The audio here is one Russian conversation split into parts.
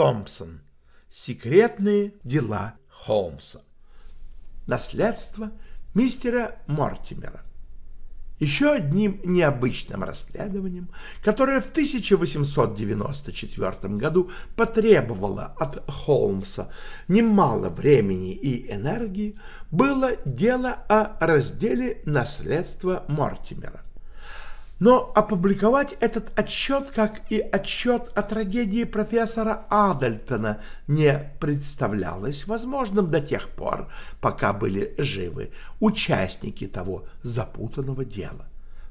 Томпсон. Секретные дела Холмса. Наследство мистера Мортимера. Еще одним необычным расследованием, которое в 1894 году потребовало от Холмса немало времени и энергии, было дело о разделе наследства Мортимера. Но опубликовать этот отчет, как и отчет о трагедии профессора Адальтона, не представлялось возможным до тех пор, пока были живы участники того запутанного дела.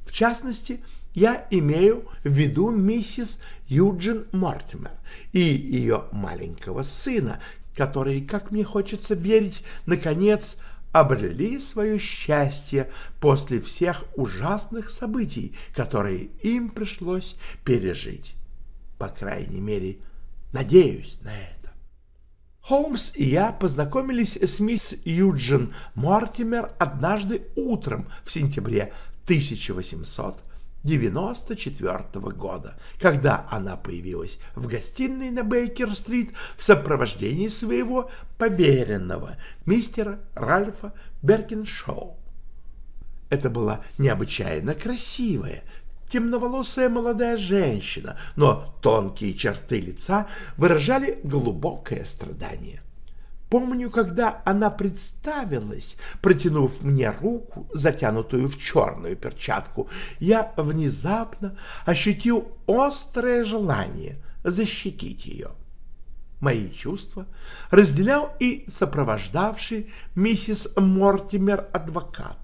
В частности, я имею в виду миссис Юджин Мортимер и ее маленького сына, которые, как мне хочется верить, наконец обрели свое счастье после всех ужасных событий, которые им пришлось пережить. По крайней мере, надеюсь на это. Холмс и я познакомились с мисс Юджин Мортимер однажды утром в сентябре 1800 94 года, когда она появилась в гостиной на Бейкер-стрит в сопровождении своего поверенного, мистера Ральфа Беркиншоу. Это была необычайно красивая, темноволосая молодая женщина, но тонкие черты лица выражали глубокое страдание. Помню, когда она представилась, протянув мне руку, затянутую в черную перчатку, я внезапно ощутил острое желание защитить ее. Мои чувства разделял и сопровождавший миссис Мортимер адвокат.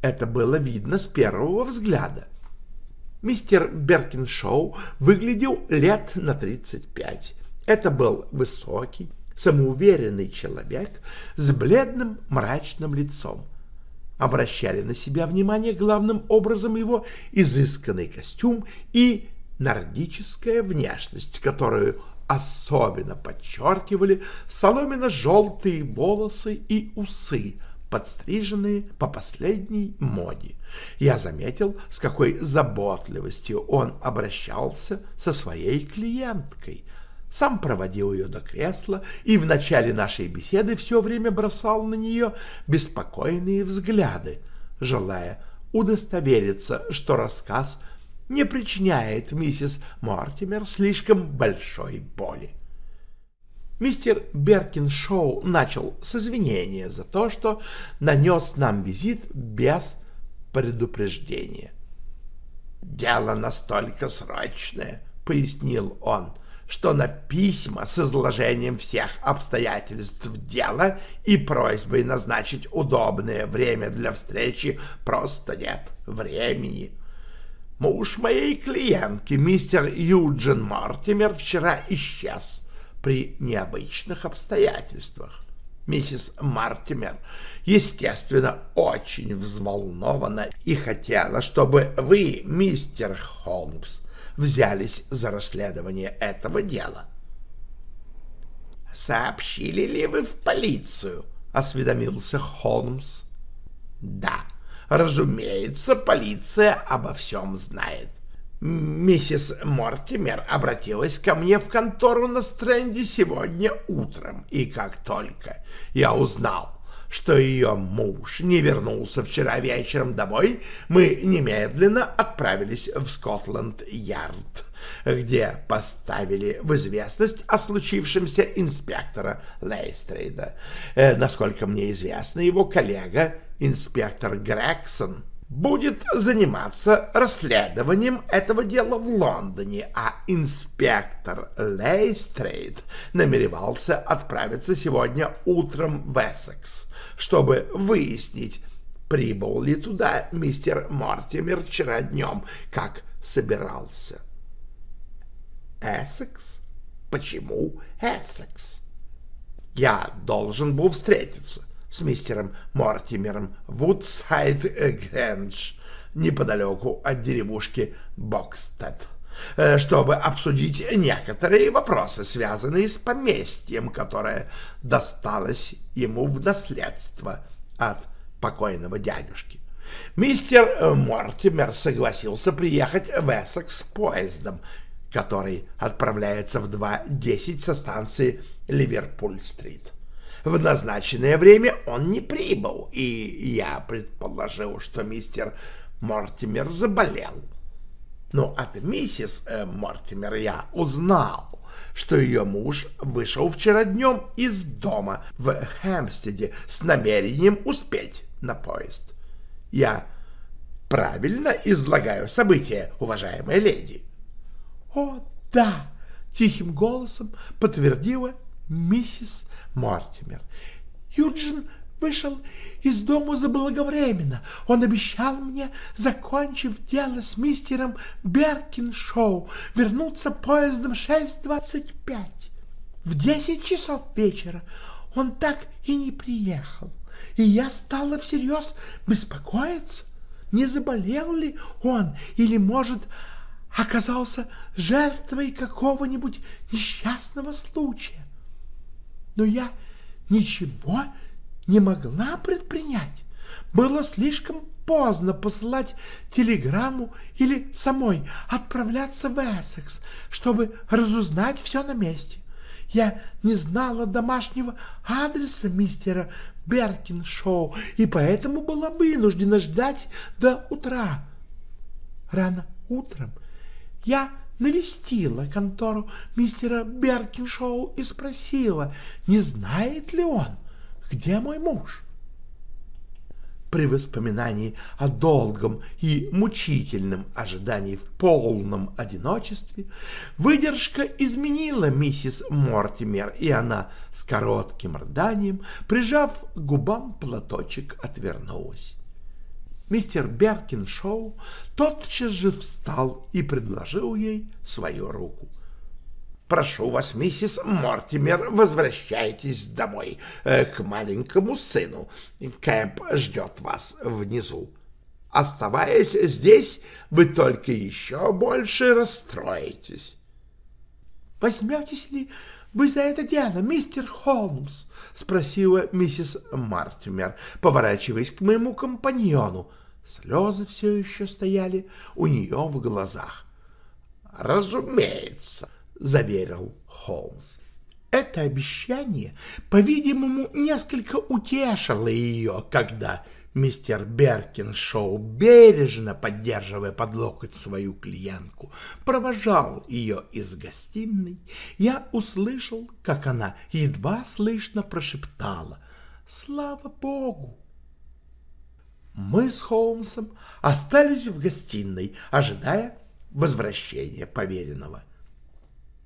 Это было видно с первого взгляда. Мистер Беркиншоу выглядел лет на тридцать пять. Это был высокий, самоуверенный человек с бледным мрачным лицом. Обращали на себя внимание главным образом его изысканный костюм и нордическая внешность, которую особенно подчеркивали соломенно-желтые волосы и усы, подстриженные по последней моде. Я заметил, с какой заботливостью он обращался со своей клиенткой — сам проводил ее до кресла и в начале нашей беседы все время бросал на нее беспокойные взгляды, желая удостовериться, что рассказ не причиняет миссис Мортимер слишком большой боли. Мистер Беркиншоу начал с извинения за то, что нанес нам визит без предупреждения. «Дело настолько срочное», — пояснил он, — что на письма с изложением всех обстоятельств дела и просьбой назначить удобное время для встречи просто нет времени. Муж моей клиентки, мистер Юджин Мортимер, вчера исчез при необычных обстоятельствах. Миссис Мартимер, естественно, очень взволнована и хотела, чтобы вы, мистер Холмс, взялись за расследование этого дела. «Сообщили ли вы в полицию?» — осведомился Холмс. «Да, разумеется, полиция обо всем знает. Миссис Мортимер обратилась ко мне в контору на Стренде сегодня утром, и как только я узнал, что ее муж не вернулся вчера вечером домой, мы немедленно отправились в Скотланд-Ярд, где поставили в известность о случившемся инспектора Лейстрейда. Э, насколько мне известно, его коллега, инспектор Грегсон, будет заниматься расследованием этого дела в Лондоне, а инспектор Лейстрейд намеревался отправиться сегодня утром в Эссекс, чтобы выяснить, прибыл ли туда мистер Мортимер вчера днем, как собирался. Эссекс? Почему Эссекс? Я должен был встретиться с мистером Мортимером Вудсайд Грэндж неподалеку от деревушки Бокстед, э, чтобы обсудить некоторые вопросы, связанные с поместьем, которое досталось ему в наследство от покойного дядюшки. Мистер Мортимер согласился приехать в Эссекс поездом, который отправляется в 2.10 со станции Ливерпуль-стрит. В назначенное время он не прибыл, и я предположил, что мистер Мортимер заболел. Но от миссис э, Мортимер я узнал, что ее муж вышел вчера днем из дома в Хэмстеде с намерением успеть на поезд. Я правильно излагаю события, уважаемая леди? — О, да! — тихим голосом подтвердила миссис Мортимер. Юджин вышел из дома заблаговременно. Он обещал мне, закончив дело с мистером Беркиншоу, вернуться поездом 6.25. В 10 часов вечера он так и не приехал, и я стала всерьез беспокоиться, не заболел ли он или, может, оказался жертвой какого-нибудь несчастного случая но я ничего не могла предпринять. Было слишком поздно посылать телеграмму или самой отправляться в Эссекс, чтобы разузнать все на месте. Я не знала домашнего адреса мистера Беркиншоу и поэтому была вынуждена ждать до утра. Рано утром я навестила контору мистера Беркиншоу и спросила, не знает ли он, где мой муж. При воспоминании о долгом и мучительном ожидании в полном одиночестве выдержка изменила миссис Мортимер, и она с коротким рданием, прижав к губам платочек, отвернулась мистер Беркиншоу тотчас же встал и предложил ей свою руку. «Прошу вас, миссис Мортимер, возвращайтесь домой э, к маленькому сыну. Кэп ждет вас внизу. Оставаясь здесь, вы только еще больше расстроитесь». «Возьметесь ли вы за это дело, мистер Холмс?» — спросила миссис Мартимер, поворачиваясь к моему компаньону. Слезы все еще стояли у нее в глазах. «Разумеется», — заверил Холмс. Это обещание, по-видимому, несколько утешило ее, когда мистер Беркиншоу, бережно поддерживая под локоть свою клиентку, провожал ее из гостиной. Я услышал, как она едва слышно прошептала «Слава Богу!» мы с Холмсом остались в гостиной, ожидая возвращения поверенного.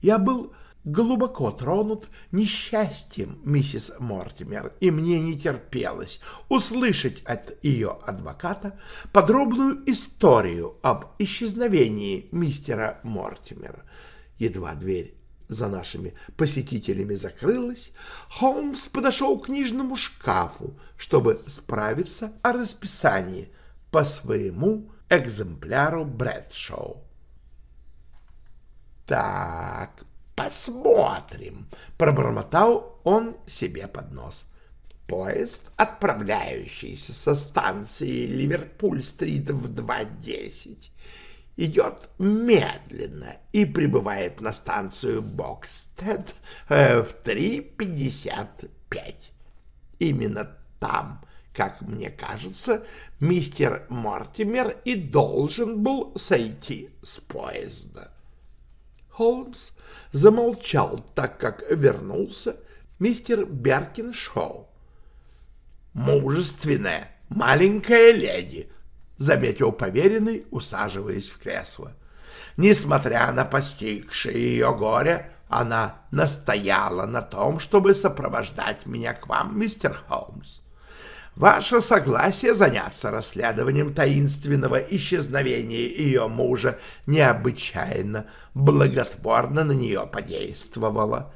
Я был глубоко тронут несчастьем миссис Мортимер, и мне не терпелось услышать от ее адвоката подробную историю об исчезновении мистера Мортимера. Едва дверь за нашими посетителями закрылась, Холмс подошел к книжному шкафу, чтобы справиться о расписании по своему экземпляру Брэдшоу. «Так, посмотрим», — пробормотал он себе под нос. Поезд, отправляющийся со станции Ливерпуль-стрит в 2.10, идет медленно и прибывает на станцию Бокстед э, в 3.55. Именно там, как мне кажется, мистер Мортимер и должен был сойти с поезда. Холмс замолчал, так как вернулся мистер Беркин-Шоу. «Мужественная маленькая леди», — заметил поверенный, усаживаясь в кресло. Несмотря на постигшее ее горе, она настояла на том, чтобы сопровождать меня к вам, мистер Холмс. Ваше согласие заняться расследованием таинственного исчезновения ее мужа необычайно благотворно на нее подействовало.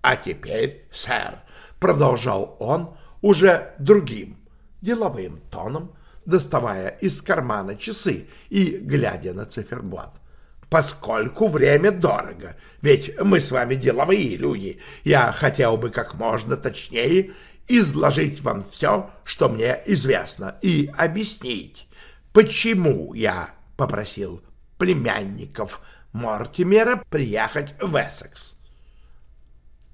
А теперь, сэр, — продолжал он уже другим деловым тоном, доставая из кармана часы и глядя на циферблат, поскольку время дорого, ведь мы с вами деловые люди, я хотел бы как можно точнее изложить вам все, что мне известно, и объяснить, почему я попросил племянников Мортимера приехать в Эссекс.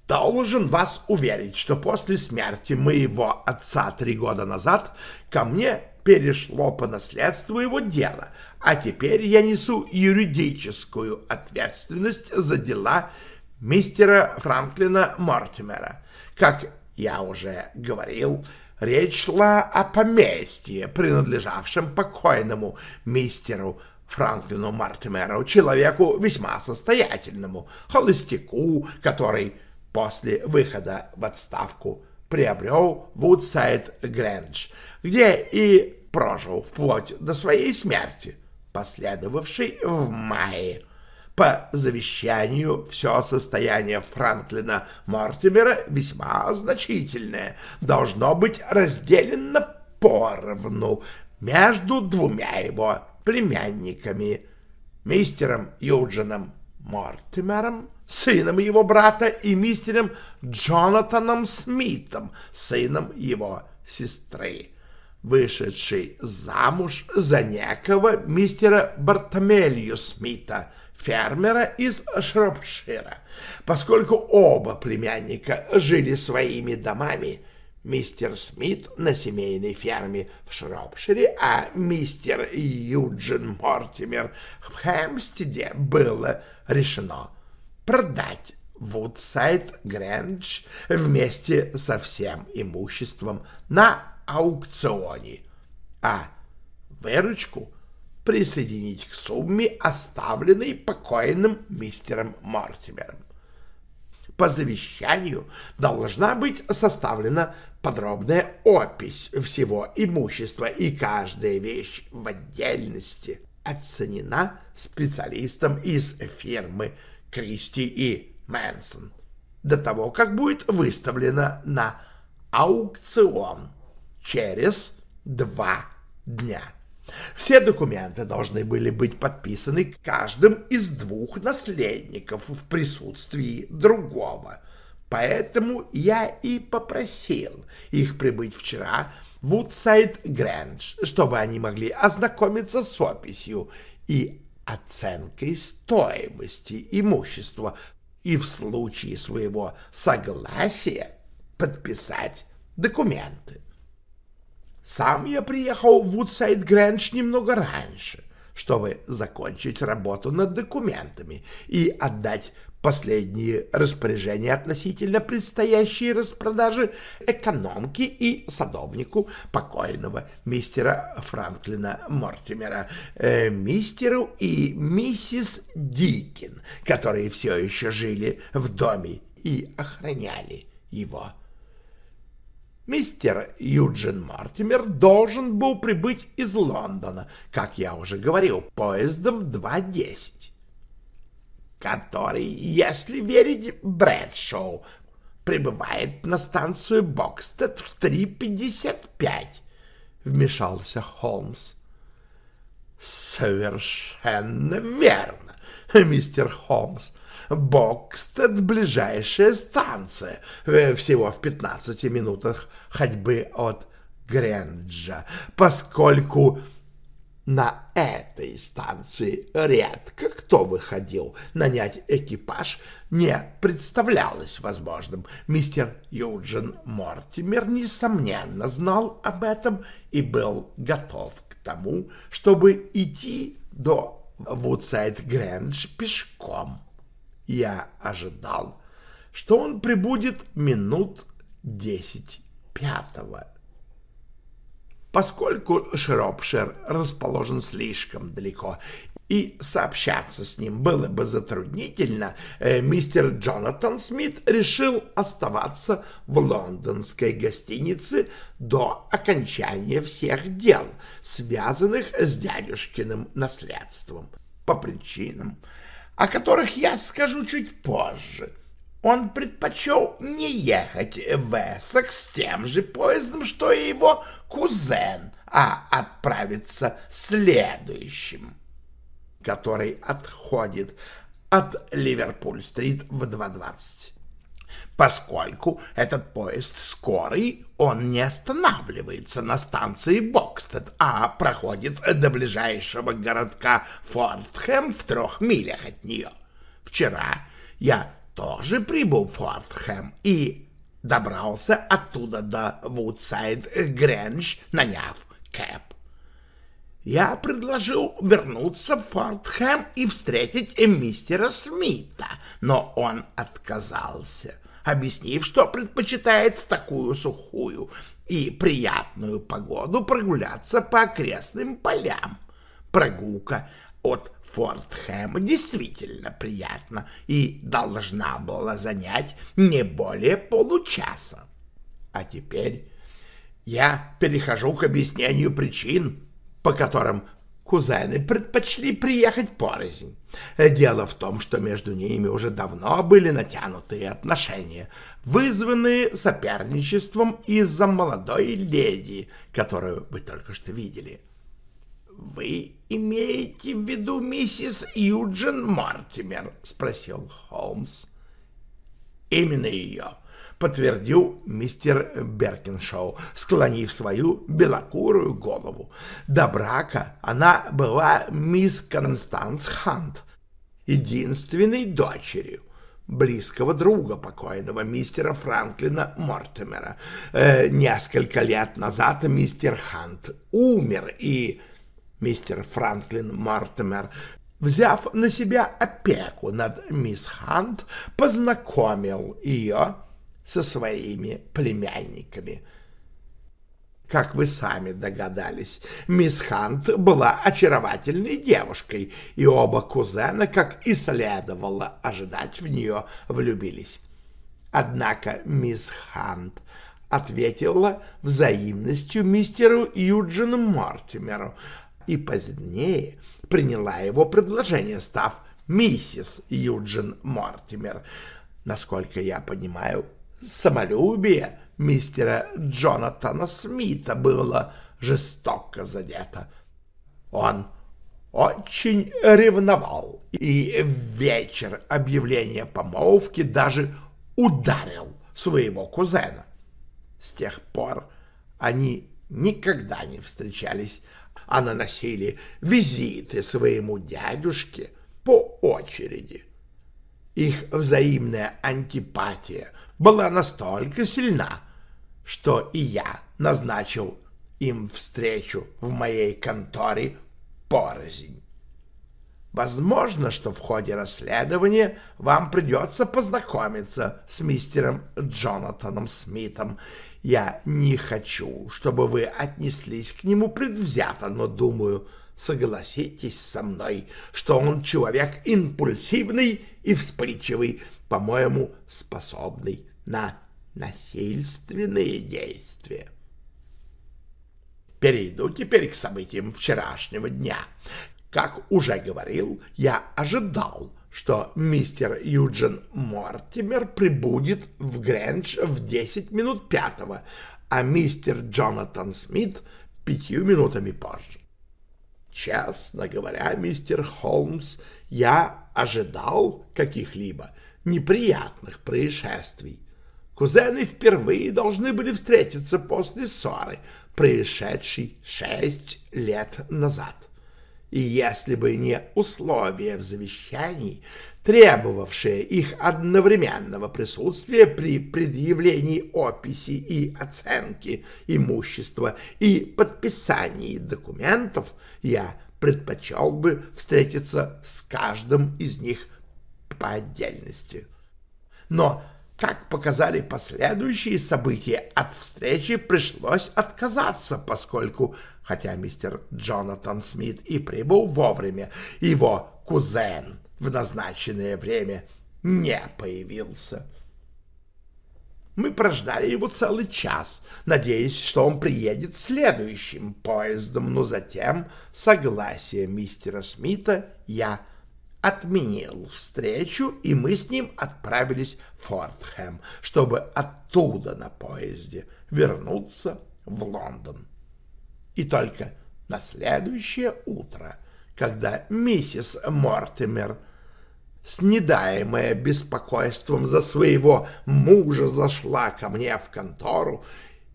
Должен вас уверить, что после смерти моего отца три года назад ко мне перешло по наследству его дело, а теперь я несу юридическую ответственность за дела мистера Франклина Мортимера. Как я уже говорил, речь шла о поместье, принадлежавшем покойному мистеру Франклину Мартимеру, человеку весьма состоятельному, холостяку, который после выхода в отставку приобрел Вудсайд Грэндж, где и прожил вплоть до своей смерти, последовавшей в мае по завещанию все состояние Франклина Мортимера весьма значительное, должно быть разделено поровну между двумя его племянниками, мистером Юджином Мортимером, сыном его брата, и мистером Джонатаном Смитом, сыном его сестры, вышедший замуж за некого мистера Бартомелью Смита, фермера из Шропшира. Поскольку оба племянника жили своими домами, мистер Смит на семейной ферме в Шропшире, а мистер Юджин Мортимер в Хэмстеде, было решено продать Вудсайд Грэндж вместе со всем имуществом на аукционе, а выручку – присоединить к сумме, оставленной покойным мистером Мортимером. По завещанию должна быть составлена подробная опись всего имущества, и каждая вещь в отдельности оценена специалистом из фирмы Кристи и Мэнсон до того, как будет выставлена на аукцион через два дня. Все документы должны были быть подписаны каждым из двух наследников в присутствии другого. Поэтому я и попросил их прибыть вчера в Вудсайд Грэндж, чтобы они могли ознакомиться с описью и оценкой стоимости имущества и в случае своего согласия подписать документы. Сам я приехал в Вудсайд Грэндж немного раньше, чтобы закончить работу над документами и отдать последние распоряжения относительно предстоящей распродажи экономки и садовнику покойного мистера Франклина Мортимера, э, мистеру и миссис Дикин, которые все еще жили в доме и охраняли его. Мистер Юджин Мартимер должен был прибыть из Лондона, как я уже говорил, поездом 2.10, который, если верить Брэдшоу, прибывает на станцию Бокстед в 3.55, — вмешался Холмс. — Совершенно верно, мистер Холмс, Бокстед — ближайшая станция, э, всего в 15 минутах ходьбы от Гренджа, поскольку на этой станции редко кто выходил, нанять экипаж не представлялось возможным. Мистер Юджин Мортимер, несомненно, знал об этом и был готов к тому, чтобы идти до Вудсайд Грэндж пешком я ожидал, что он прибудет минут десять пятого. Поскольку Шропшир расположен слишком далеко, и сообщаться с ним было бы затруднительно, э, мистер Джонатан Смит решил оставаться в лондонской гостинице до окончания всех дел, связанных с дядюшкиным наследством, по причинам, о которых я скажу чуть позже. Он предпочел не ехать в Эссекс тем же поездом, что и его кузен, а отправиться следующим который отходит от Ливерпуль-стрит в 2.20. Поскольку этот поезд скорый, он не останавливается на станции Бокстед, а проходит до ближайшего городка Фортхэм в трех милях от нее. Вчера я тоже прибыл в Фортхэм и добрался оттуда до Вудсайд-Грэндж, наняв кэп я предложил вернуться в Фортхэм и встретить мистера Смита, но он отказался, объяснив, что предпочитает в такую сухую и приятную погоду прогуляться по окрестным полям. Прогулка от Фортхэма действительно приятна и должна была занять не более получаса. А теперь я перехожу к объяснению причин, по которым кузены предпочли приехать порознь. Дело в том, что между ними уже давно были натянутые отношения, вызванные соперничеством из-за молодой леди, которую вы только что видели. «Вы имеете в виду миссис Юджин Мортимер?» — спросил Холмс. «Именно ее», — подтвердил мистер Беркиншоу, склонив свою белокурую голову. До брака она была мисс Констанс Хант, единственной дочерью близкого друга покойного мистера Франклина Мортимера. Э, несколько лет назад мистер Хант умер, и мистер Франклин Мортимер взяв на себя опеку над мисс Хант, познакомил ее со своими племянниками. Как вы сами догадались, мисс Хант была очаровательной девушкой, и оба кузена, как и следовало ожидать, в нее влюбились. Однако мисс Хант ответила взаимностью мистеру Юджину Мортимеру и позднее приняла его предложение, став миссис Юджин Мортимер. Насколько я понимаю, самолюбие мистера Джонатана Смита было жестоко задето. Он очень ревновал и в вечер объявления помолвки даже ударил своего кузена. С тех пор они никогда не встречались, а наносили визиты своему дядюшке по очереди. Их взаимная антипатия была настолько сильна, что и я назначил им встречу в моей конторе порознь. Возможно, что в ходе расследования вам придется познакомиться с мистером Джонатаном Смитом. Я не хочу, чтобы вы отнеслись к нему предвзято, но думаю, согласитесь со мной, что он человек импульсивный и вспыльчивый, по-моему, способный на насильственные действия. Перейду теперь к событиям вчерашнего дня. Как уже говорил, я ожидал, что мистер Юджин Мортимер прибудет в Грэндж в 10 минут пятого, а мистер Джонатан Смит пятью минутами позже. Честно говоря, мистер Холмс, я ожидал каких-либо неприятных происшествий. Кузены впервые должны были встретиться после ссоры, происшедшей шесть лет назад. И если бы не условия в завещании, требовавшие их одновременного присутствия при предъявлении описи и оценки имущества и подписании документов, я предпочел бы встретиться с каждым из них по отдельности. Но Как показали последующие события, от встречи пришлось отказаться, поскольку, хотя мистер Джонатан Смит и прибыл вовремя, его кузен в назначенное время не появился. Мы прождали его целый час, надеясь, что он приедет следующим поездом, но затем согласие мистера Смита я отменил встречу, и мы с ним отправились в Фортхэм, чтобы оттуда на поезде вернуться в Лондон. И только на следующее утро, когда миссис Мортимер снедаемая беспокойством за своего мужа, зашла ко мне в контору,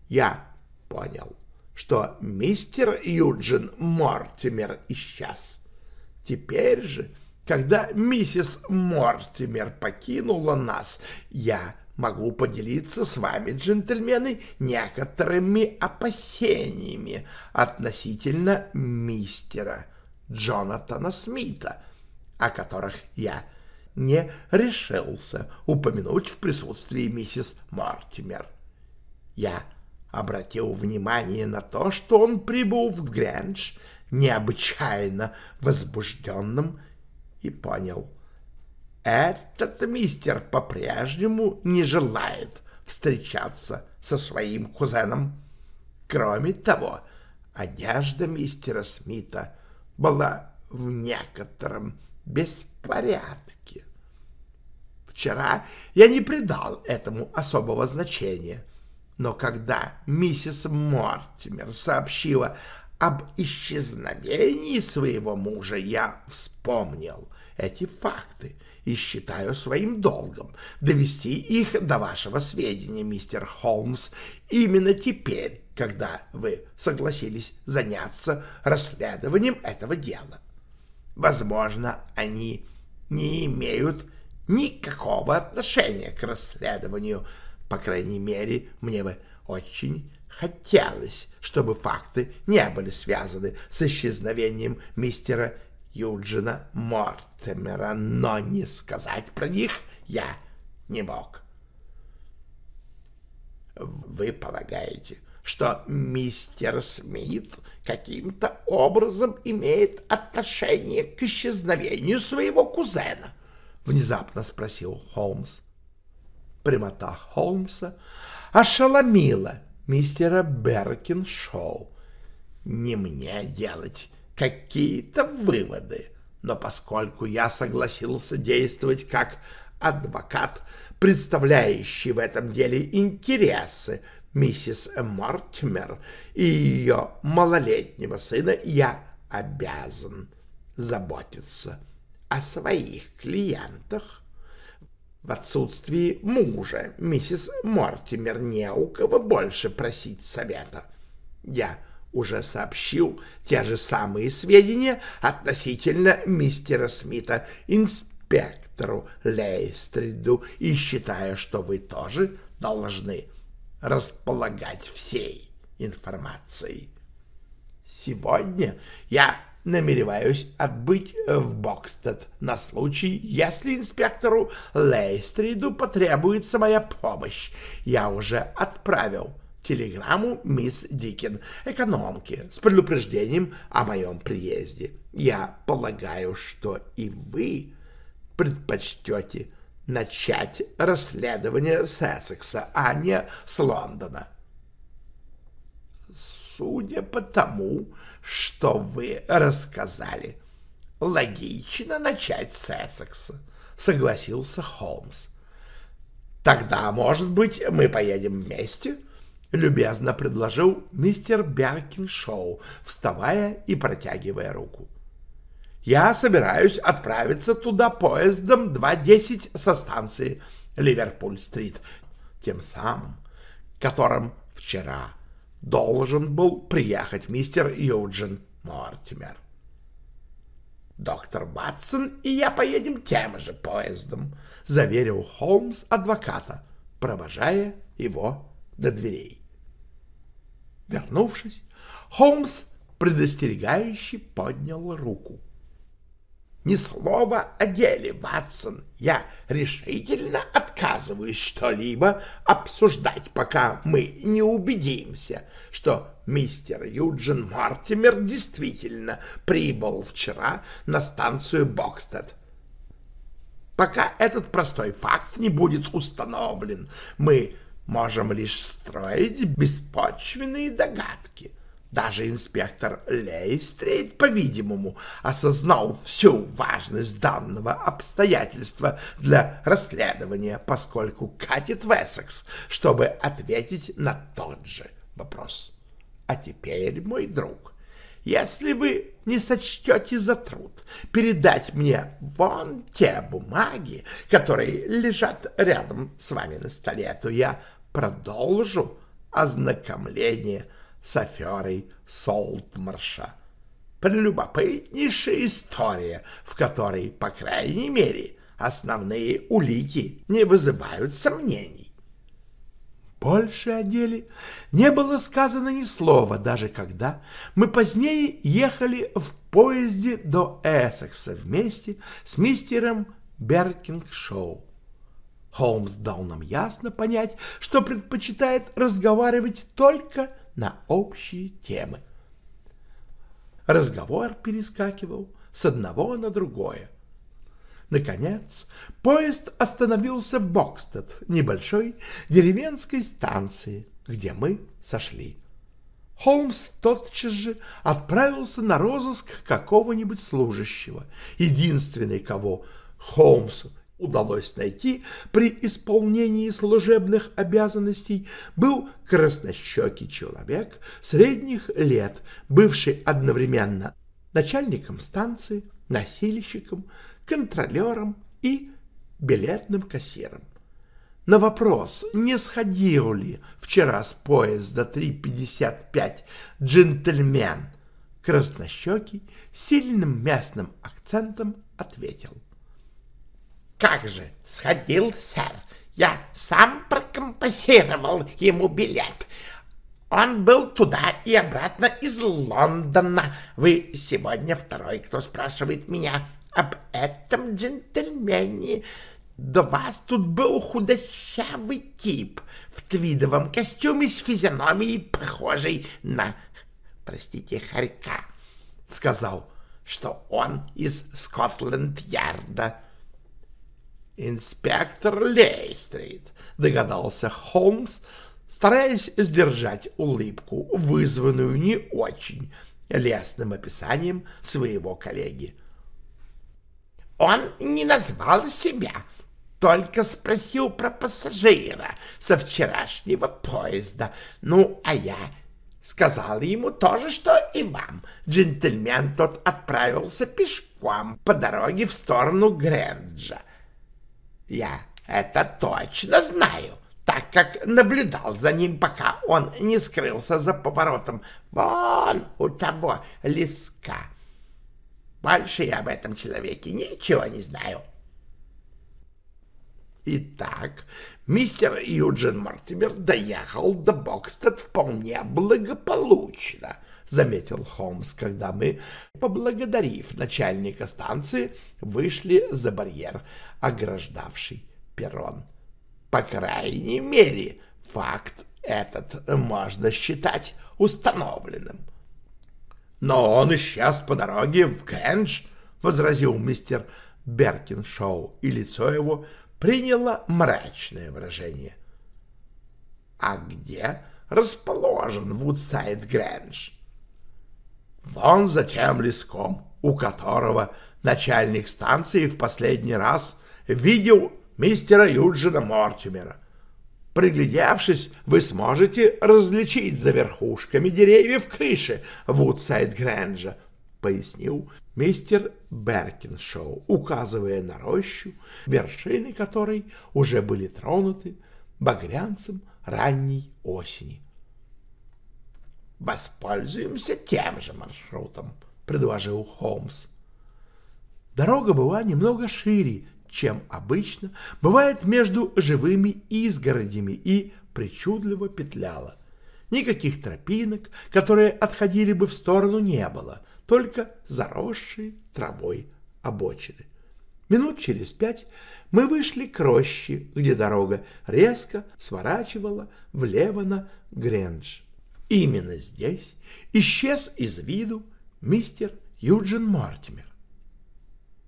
я понял, что мистер Юджин Мортимер исчез. Теперь же, когда миссис Мортимер покинула нас, я могу поделиться с вами, джентльмены, некоторыми опасениями относительно мистера Джонатана Смита, о которых я не решился упомянуть в присутствии миссис Мортимер. Я обратил внимание на то, что он прибыл в Грэндж необычайно возбужденным и понял. Этот мистер по-прежнему не желает встречаться со своим кузеном. Кроме того, одежда мистера Смита была в некотором беспорядке. Вчера я не придал этому особого значения, но когда миссис Мортимер сообщила об исчезновении своего мужа, я вспомнил эти факты и считаю своим долгом довести их до вашего сведения, мистер Холмс, именно теперь, когда вы согласились заняться расследованием этого дела. Возможно, они не имеют никакого отношения к расследованию. По крайней мере, мне бы очень хотелось, чтобы факты не были связаны с исчезновением мистера Юджина Мортемера, но не сказать про них я не мог. Вы полагаете, что мистер Смит каким-то образом имеет отношение к исчезновению своего кузена? — внезапно спросил Холмс. Прямота Холмса ошеломила мистера Беркиншоу. Не мне делать какие-то выводы, но поскольку я согласился действовать как адвокат, представляющий в этом деле интересы миссис Мортимер и ее малолетнего сына, я обязан заботиться о своих клиентах. В отсутствии мужа миссис Мортимер не у кого больше просить совета. Я уже сообщил те же самые сведения относительно мистера Смита инспектору Лейстриду и считаю, что вы тоже должны располагать всей информацией. Сегодня я намереваюсь отбыть в Бокстед на случай, если инспектору Лейстриду потребуется моя помощь. Я уже отправил телеграмму мисс Дикин, экономке, с предупреждением о моем приезде. Я полагаю, что и вы предпочтете начать расследование с Эссекса, а не с Лондона. Судя по тому, что вы рассказали, логично начать с Эссекса, согласился Холмс. Тогда, может быть, мы поедем вместе? Любезно предложил мистер Беркиншоу, вставая и протягивая руку. Я собираюсь отправиться туда поездом 2.10 со станции Ливерпуль-стрит, тем самым, которым вчера должен был приехать мистер Юджин Мортимер. «Доктор Батсон и я поедем тем же поездом», — заверил Холмс адвоката, провожая его до дверей. Вернувшись, Холмс предостерегающе поднял руку. Ни слова о деле, Ватсон. Я решительно отказываюсь что-либо обсуждать, пока мы не убедимся, что мистер Юджин Мортимер действительно прибыл вчера на станцию Бокстед. Пока этот простой факт не будет установлен, мы можем лишь строить беспочвенные догадки — даже инспектор Лейстрейд, по-видимому, осознал всю важность данного обстоятельства для расследования, поскольку катит в Эссекс, чтобы ответить на тот же вопрос. А теперь, мой друг, если вы не сочтете за труд передать мне вон те бумаги, которые лежат рядом с вами на столе, то я продолжу ознакомление с аферой Солтмарша. Прелюбопытнейшая история, в которой, по крайней мере, основные улики не вызывают сомнений. Больше о деле не было сказано ни слова, даже когда мы позднее ехали в поезде до Эссекса вместе с мистером Беркингшоу. Холмс дал нам ясно понять, что предпочитает разговаривать только на общие темы. Разговор перескакивал с одного на другое. Наконец, поезд остановился в Бокстед, небольшой деревенской станции, где мы сошли. Холмс тотчас же отправился на розыск какого-нибудь служащего, единственный, кого Холмсу удалось найти при исполнении служебных обязанностей, был краснощекий человек средних лет, бывший одновременно начальником станции, носильщиком, контролером и билетным кассиром. На вопрос, не сходил ли вчера с поезда 3.55 джентльмен, краснощекий, сильным местным акцентом ответил — как же, сходил, сэр. Я сам прокомпасировал ему билет. Он был туда и обратно из Лондона. Вы сегодня второй, кто спрашивает меня об этом джентльмене. До вас тут был худощавый тип в твидовом костюме с физиономией, похожей на, простите, хорька. Сказал, что он из Скотланд-Ярда. «Инспектор Лейстрит», — догадался Холмс, стараясь сдержать улыбку, вызванную не очень лестным описанием своего коллеги. «Он не назвал себя, только спросил про пассажира со вчерашнего поезда. Ну, а я сказал ему то же, что и вам. Джентльмен тот отправился пешком по дороге в сторону Грэнджа. Я это точно знаю, так как наблюдал за ним, пока он не скрылся за поворотом вон у того леска. Больше я об этом человеке ничего не знаю. Итак, мистер Юджин Мортимер доехал до Бокстед вполне благополучно, — заметил Холмс, когда мы, поблагодарив начальника станции, вышли за барьер, ограждавший перрон. По крайней мере, факт этот можно считать установленным. Но он исчез по дороге в Грэндж, — возразил мистер Беркиншоу, и лицо его приняло мрачное выражение. — А где расположен Вудсайд Грэндж? Вон за тем леском, у которого начальник станции в последний раз видел мистера Юджина Мортимера. Приглядевшись, вы сможете различить за верхушками деревьев крыши Вудсайд Грэнджа, пояснил мистер Беркиншоу, указывая на рощу, вершины которой уже были тронуты багрянцем ранней осени. «Воспользуемся тем же маршрутом», — предложил Холмс. Дорога была немного шире, чем обычно бывает между живыми изгородями, и причудливо петляла. Никаких тропинок, которые отходили бы в сторону, не было, только заросшие травой обочины. Минут через пять мы вышли к роще, где дорога резко сворачивала влево на Грендж. Именно здесь исчез из виду мистер Юджин Мортимер.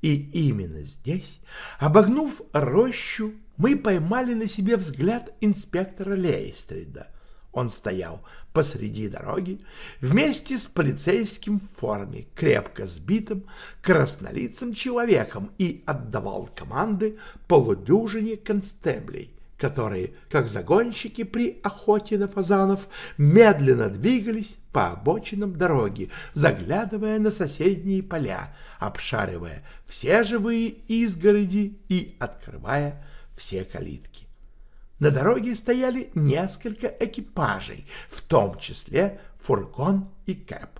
И именно здесь, обогнув рощу, мы поймали на себе взгляд инспектора Лейстрида. Он стоял посреди дороги вместе с полицейским в форме, крепко сбитым, краснолицым человеком и отдавал команды полудюжине констеблей, которые, как загонщики при охоте на фазанов, медленно двигались по обочинам дороги, заглядывая на соседние поля, обшаривая все живые изгороди и открывая все калитки. На дороге стояли несколько экипажей, в том числе фургон и кэп.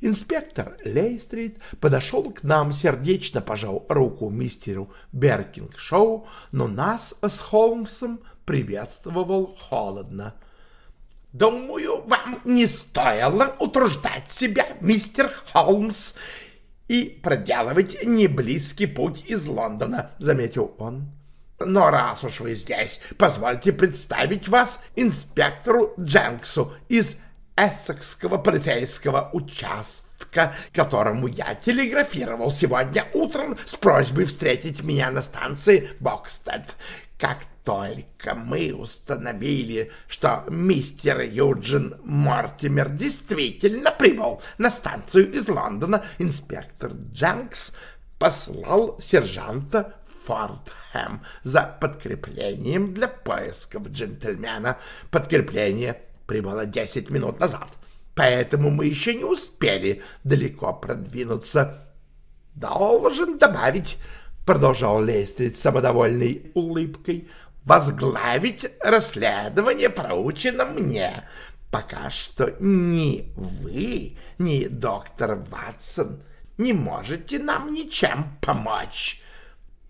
Инспектор Лейстрит подошел к нам, сердечно пожал руку мистеру Беркинг-шоу, но нас с Холмсом приветствовал холодно. «Думаю, вам не стоило утруждать себя, мистер Холмс, и проделывать неблизкий путь из Лондона», — заметил он. Но раз уж вы здесь, позвольте представить вас инспектору Дженксу из Эссекского полицейского участка, которому я телеграфировал сегодня утром с просьбой встретить меня на станции Бокстед. Как только мы установили, что мистер Юджин Мортимер действительно прибыл на станцию из Лондона, инспектор Дженкс послал сержанта Фортхэм за подкреплением для поисков джентльмена. Подкрепление прибыло десять минут назад, поэтому мы еще не успели далеко продвинуться. Должен добавить, продолжал Лейстрид самодовольной улыбкой, возглавить расследование поручено мне. Пока что ни вы, ни доктор Ватсон не можете нам ничем помочь.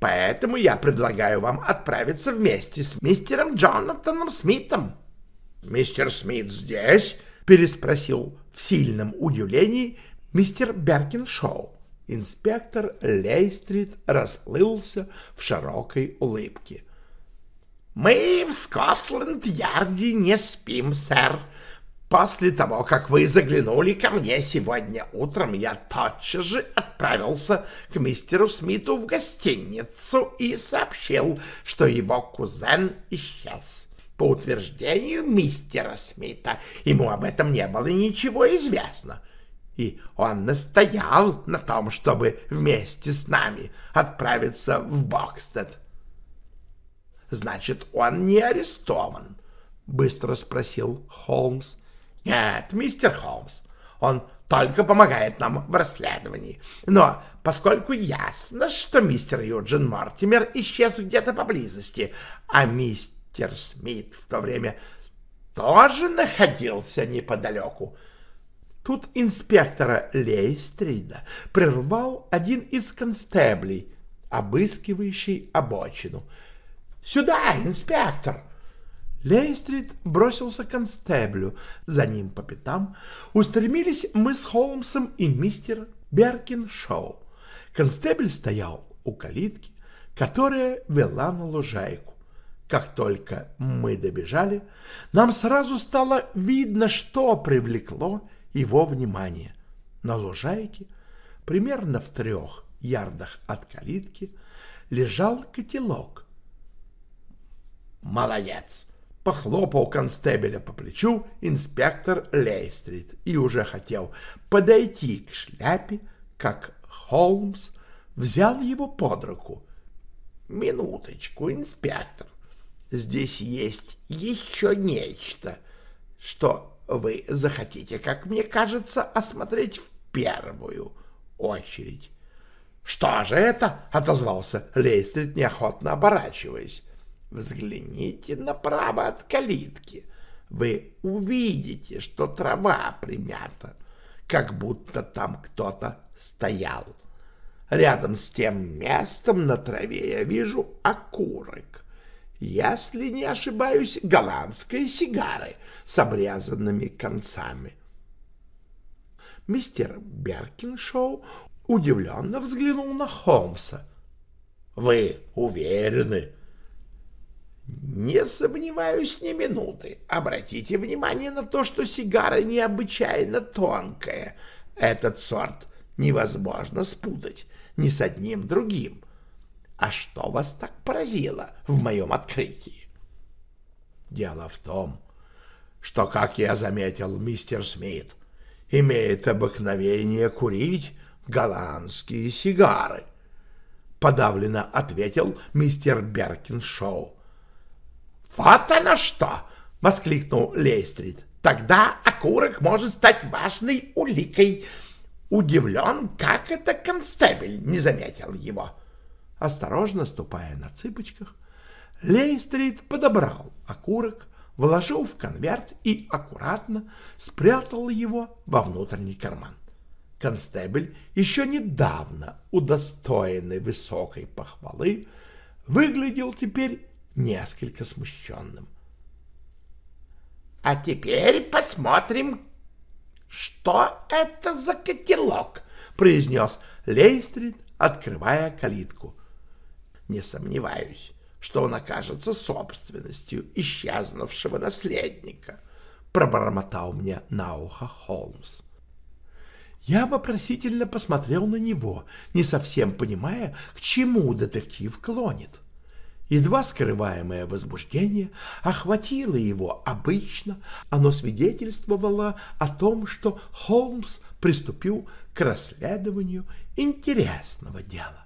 Поэтому я предлагаю вам отправиться вместе с мистером Джонатаном Смитом. «Мистер Смит здесь?» — переспросил в сильном удивлении мистер Беркиншоу. Инспектор Лейстрит расплылся в широкой улыбке. «Мы в Скотланд-Ярде не спим, сэр. После того, как вы заглянули ко мне сегодня утром, я тотчас же отправился к мистеру Смиту в гостиницу и сообщил, что его кузен исчез. По утверждению мистера Смита, ему об этом не было ничего известно. И он настоял на том, чтобы вместе с нами отправиться в Бокстед. «Значит, он не арестован?» — быстро спросил Холмс. Нет, мистер Холмс, он только помогает нам в расследовании. Но поскольку ясно, что мистер Юджин Мортимер исчез где-то поблизости, а мистер Смит в то время тоже находился неподалеку, Тут инспектора Лейстрида прервал один из констеблей, обыскивающий обочину. «Сюда, инспектор!» Лейстрид бросился к констеблю. За ним по пятам устремились мы с Холмсом и мистер Беркин-Шоу. Констебль стоял у калитки, которая вела на лужайку. Как только мы добежали, нам сразу стало видно, что привлекло его внимание. На лужайке, примерно в трех ярдах от калитки, лежал котелок. «Молодец!» похлопал констебеля по плечу инспектор Лейстрит и уже хотел подойти к шляпе, как Холмс взял его под руку. «Минуточку, инспектор, здесь есть еще нечто, что вы захотите, как мне кажется, осмотреть в первую очередь». «Что же это?» — отозвался Лейстрит, неохотно оборачиваясь. Взгляните направо от калитки. Вы увидите, что трава примята, как будто там кто-то стоял. Рядом с тем местом на траве я вижу окурок. Если не ошибаюсь, голландской сигары с обрезанными концами. Мистер Беркиншоу удивленно взглянул на Холмса. «Вы уверены?» «Не сомневаюсь ни минуты. Обратите внимание на то, что сигара необычайно тонкая. Этот сорт невозможно спутать ни с одним другим. А что вас так поразило в моем открытии?» «Дело в том, что, как я заметил, мистер Смит имеет обыкновение курить голландские сигары», — подавленно ответил мистер Беркиншоу. «Вот оно что!» — воскликнул Лейстрид. «Тогда окурок может стать важной уликой. Удивлен, как это констебель не заметил его». Осторожно ступая на цыпочках, Лейстрид подобрал окурок, вложил в конверт и аккуратно спрятал его во внутренний карман. Констебель, еще недавно удостоенный высокой похвалы, выглядел теперь несколько смущенным. «А теперь посмотрим, что это за котелок», — произнес Лейстрид, открывая калитку. «Не сомневаюсь, что он окажется собственностью исчезнувшего наследника», — пробормотал мне на ухо Холмс. Я вопросительно посмотрел на него, не совсем понимая, к чему детектив клонит. Едва скрываемое возбуждение охватило его обычно, оно свидетельствовало о том, что Холмс приступил к расследованию интересного дела.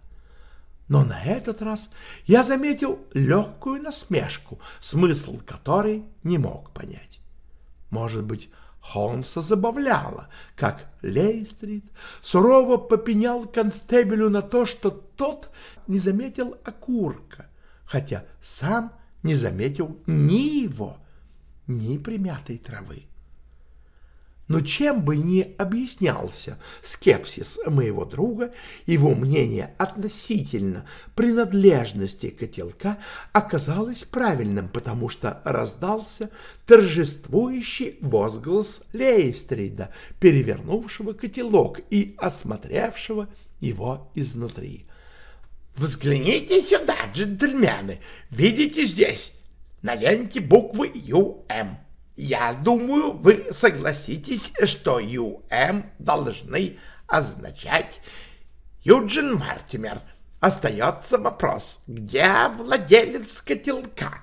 Но на этот раз я заметил легкую насмешку, смысл которой не мог понять. Может быть, Холмса забавляло, как Лейстрид сурово попенял констебелю на то, что тот не заметил окурка, хотя сам не заметил ни его, ни примятой травы. Но чем бы ни объяснялся скепсис моего друга, его мнение относительно принадлежности котелка оказалось правильным, потому что раздался торжествующий возглас Лейстрида, перевернувшего котелок и осмотревшего его изнутри. Взгляните сюда, джентльмены. Видите здесь на ленте буквы ЮМ. Я думаю, вы согласитесь, что ЮМ должны означать Юджин Мартимер. Остается вопрос, где владелец котелка?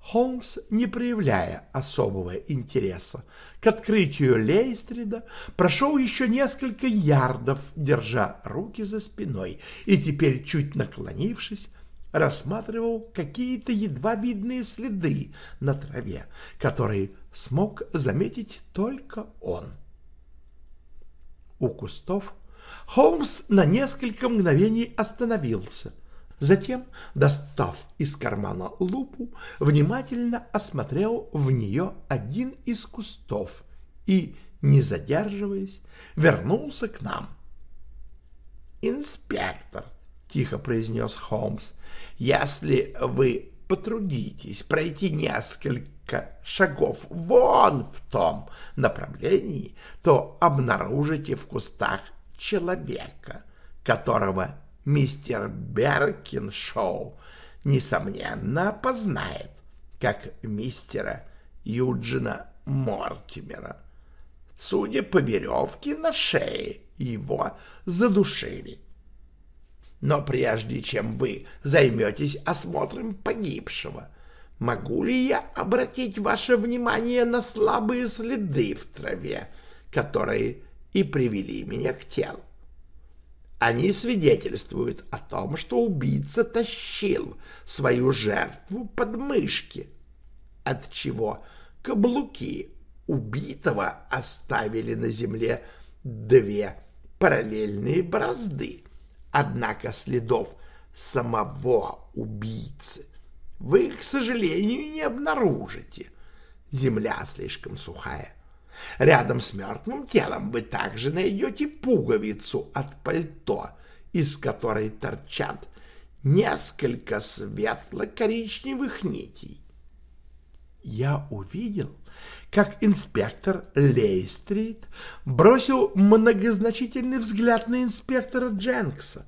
Холмс, не проявляя особого интереса к открытию Лейстрида, прошел еще несколько ярдов, держа руки за спиной, и теперь, чуть наклонившись, рассматривал какие-то едва видные следы на траве, которые смог заметить только он. У кустов Холмс на несколько мгновений остановился, Затем, достав из кармана лупу, внимательно осмотрел в нее один из кустов и, не задерживаясь, вернулся к нам. «Инспектор», — тихо произнес Холмс, — «если вы потрудитесь пройти несколько шагов вон в том направлении, то обнаружите в кустах человека, которого мистер Беркиншоу, несомненно, опознает, как мистера Юджина Мортимера. Судя по веревке на шее, его задушили. Но прежде чем вы займетесь осмотром погибшего, могу ли я обратить ваше внимание на слабые следы в траве, которые и привели меня к телу? Они свидетельствуют о том, что убийца тащил свою жертву под мышки, отчего каблуки убитого оставили на земле две параллельные борозды. Однако следов самого убийцы вы, к сожалению, не обнаружите. Земля слишком сухая. Рядом с мертвым телом вы также найдете пуговицу от пальто, из которой торчат несколько светло-коричневых нитей. я увидел, как инспектор Лейстрит бросил многозначительный взгляд на инспектора Дженкса,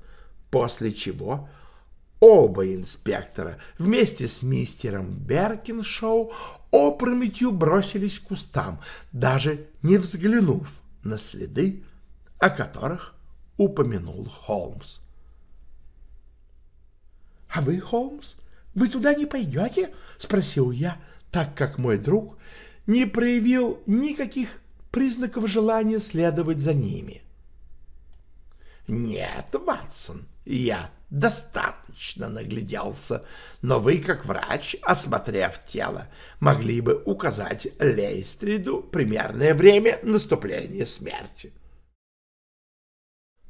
после чего оба инспектора вместе с мистером Беркиншоу опрометью бросились к кустам, даже не взглянув на следы, о которых упомянул Холмс. — А вы, Холмс, вы туда не пойдете? — спросил я, так как мой друг не проявил никаких признаков желания следовать за ними. — Нет, Ватсон, я достаточно нагляделся, но вы, как врач, осмотрев тело, могли бы указать Лейстриду примерное время наступления смерти.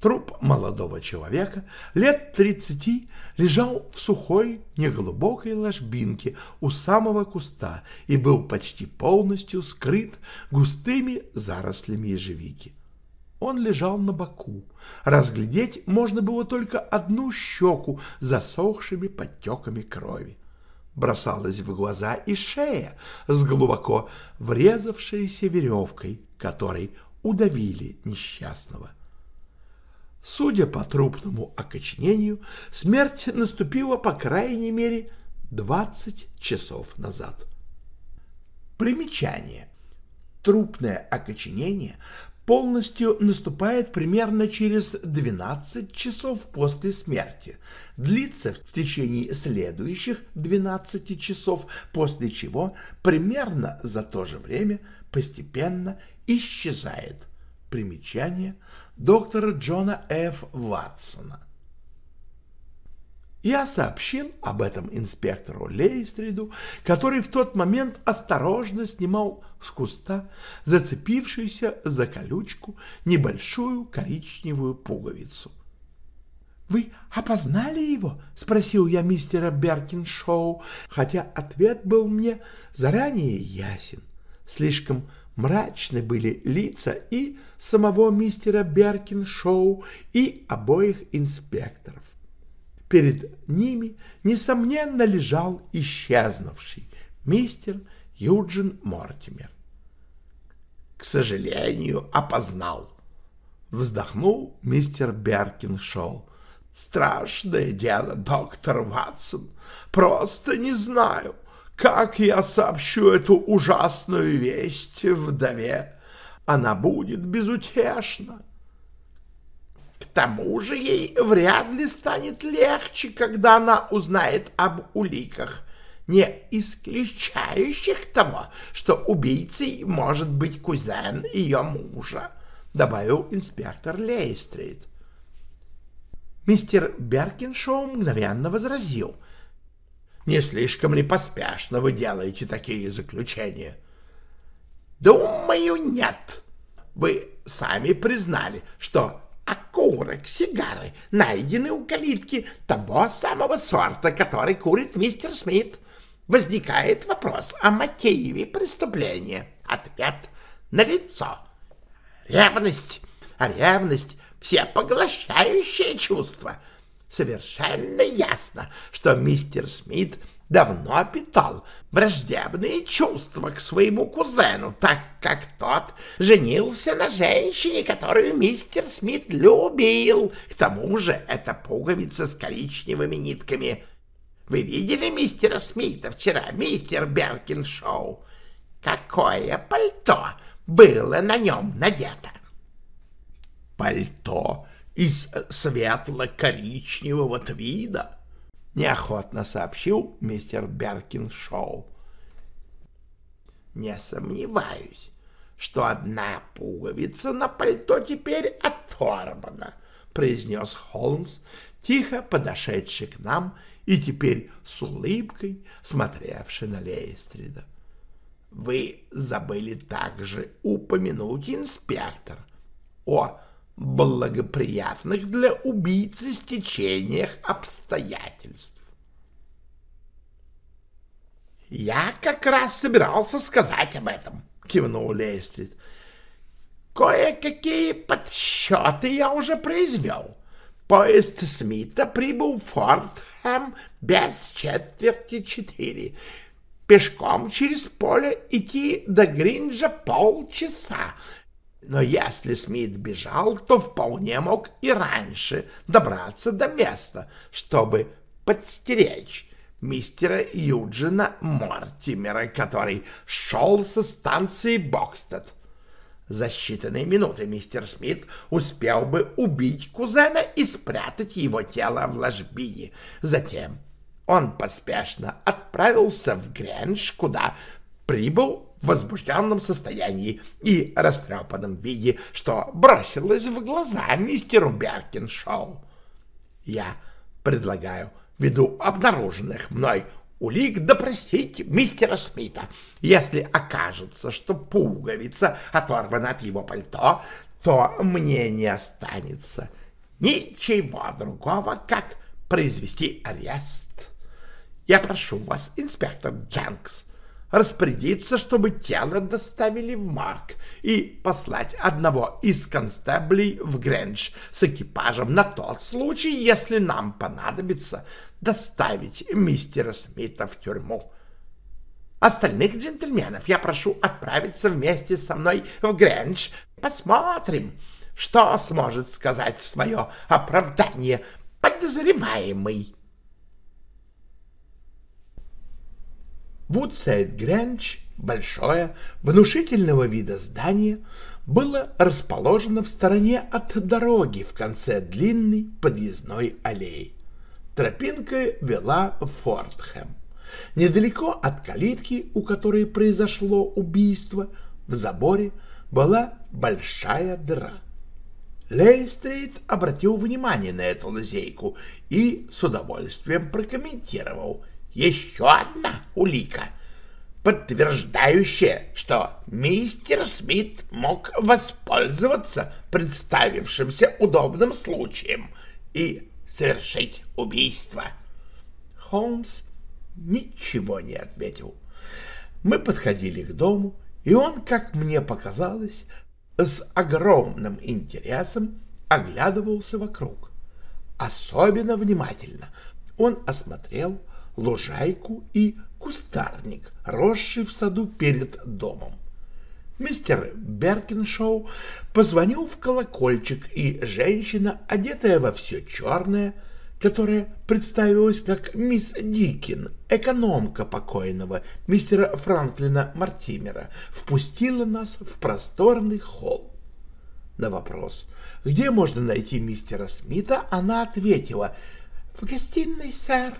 Труп молодого человека лет тридцати лежал в сухой, неглубокой ложбинке у самого куста и был почти полностью скрыт густыми зарослями ежевики. Он лежал на боку. Разглядеть можно было только одну щеку засохшими подтеками крови. Бросалась в глаза и шея с глубоко врезавшейся веревкой, которой удавили несчастного. Судя по трупному окоченению, смерть наступила по крайней мере 20 часов назад. Примечание. Трупное окоченение полностью наступает примерно через 12 часов после смерти, длится в течение следующих 12 часов, после чего примерно за то же время постепенно исчезает. Примечание доктора Джона Ф. Ватсона. Я сообщил об этом инспектору Лейстриду, который в тот момент осторожно снимал с куста зацепившуюся за колючку небольшую коричневую пуговицу. «Вы опознали его?» — спросил я мистера Беркиншоу, хотя ответ был мне заранее ясен. Слишком мрачны были лица и самого мистера Беркиншоу, и обоих инспекторов. Перед ними, несомненно, лежал исчезнувший мистер Юджин Мортимер. «К сожалению, опознал», — вздохнул мистер Беркиншоу. «Страшное дело, доктор Ватсон. Просто не знаю, как я сообщу эту ужасную весть вдове. Она будет безутешна. К тому же ей вряд ли станет легче, когда она узнает об уликах, не исключающих того, что убийцей может быть кузен ее мужа, добавил инспектор Лейстрит. Мистер Беркиншоу мгновенно возразил. «Не слишком ли поспешно вы делаете такие заключения?» «Думаю, нет. Вы сами признали, что окурок сигары найдены у калитки того самого сорта, который курит мистер Смит. Возникает вопрос о мотиве преступления. Ответ на лицо. Ревность. А ревность — всепоглощающее чувство. Совершенно ясно, что мистер Смит — давно питал враждебные чувства к своему кузену, так как тот женился на женщине, которую мистер Смит любил. К тому же это пуговица с коричневыми нитками. Вы видели мистера Смита вчера, мистер Беркиншоу? Какое пальто было на нем надето? Пальто из светло-коричневого твида, — неохотно сообщил мистер Беркиншоу. «Не сомневаюсь, что одна пуговица на пальто теперь оторвана», — произнес Холмс, тихо подошедший к нам и теперь с улыбкой смотревший на Лейстрида. «Вы забыли также упомянуть, инспектор, о благоприятных для убийцы стечениях обстоятельств. «Я как раз собирался сказать об этом», — кивнул Лейстрид. «Кое-какие подсчеты я уже произвел. Поезд Смита прибыл в Фортхэм без четверти четыре. Пешком через поле идти до Гринджа полчаса, но если Смит бежал, то вполне мог и раньше добраться до места, чтобы подстеречь мистера Юджина Мортимера, который шел со станции Бокстед. За считанные минуты мистер Смит успел бы убить кузена и спрятать его тело в ложбине. Затем он поспешно отправился в Гренж, куда прибыл в возбужденном состоянии и растрепанном виде, что бросилось в глаза мистеру Беркиншоу. Я предлагаю, ввиду обнаруженных мной улик, допросить мистера Смита. Если окажется, что пуговица оторвана от его пальто, то мне не останется ничего другого, как произвести арест. Я прошу вас, инспектор Джанкс, распорядиться, чтобы тело доставили в Марк и послать одного из констеблей в Грэндж с экипажем на тот случай, если нам понадобится доставить мистера Смита в тюрьму. Остальных джентльменов я прошу отправиться вместе со мной в Грэндж. Посмотрим, что сможет сказать в свое оправдание подозреваемый. Вудсайд Грэндж, большое, внушительного вида здание, было расположено в стороне от дороги в конце длинной подъездной аллеи. Тропинка вела в Фортхэм. Недалеко от калитки, у которой произошло убийство, в заборе была большая дыра. Лейстрит обратил внимание на эту лазейку и с удовольствием прокомментировал – еще одна улика, подтверждающая, что мистер Смит мог воспользоваться представившимся удобным случаем и совершить убийство. Холмс ничего не ответил. Мы подходили к дому, и он, как мне показалось, с огромным интересом оглядывался вокруг. Особенно внимательно он осмотрел лужайку и кустарник, росший в саду перед домом. Мистер Беркиншоу позвонил в колокольчик, и женщина, одетая во все черное, которая представилась как мисс Дикин, экономка покойного мистера Франклина Мартимера, впустила нас в просторный холл. На вопрос, где можно найти мистера Смита, она ответила «В гостиной, сэр»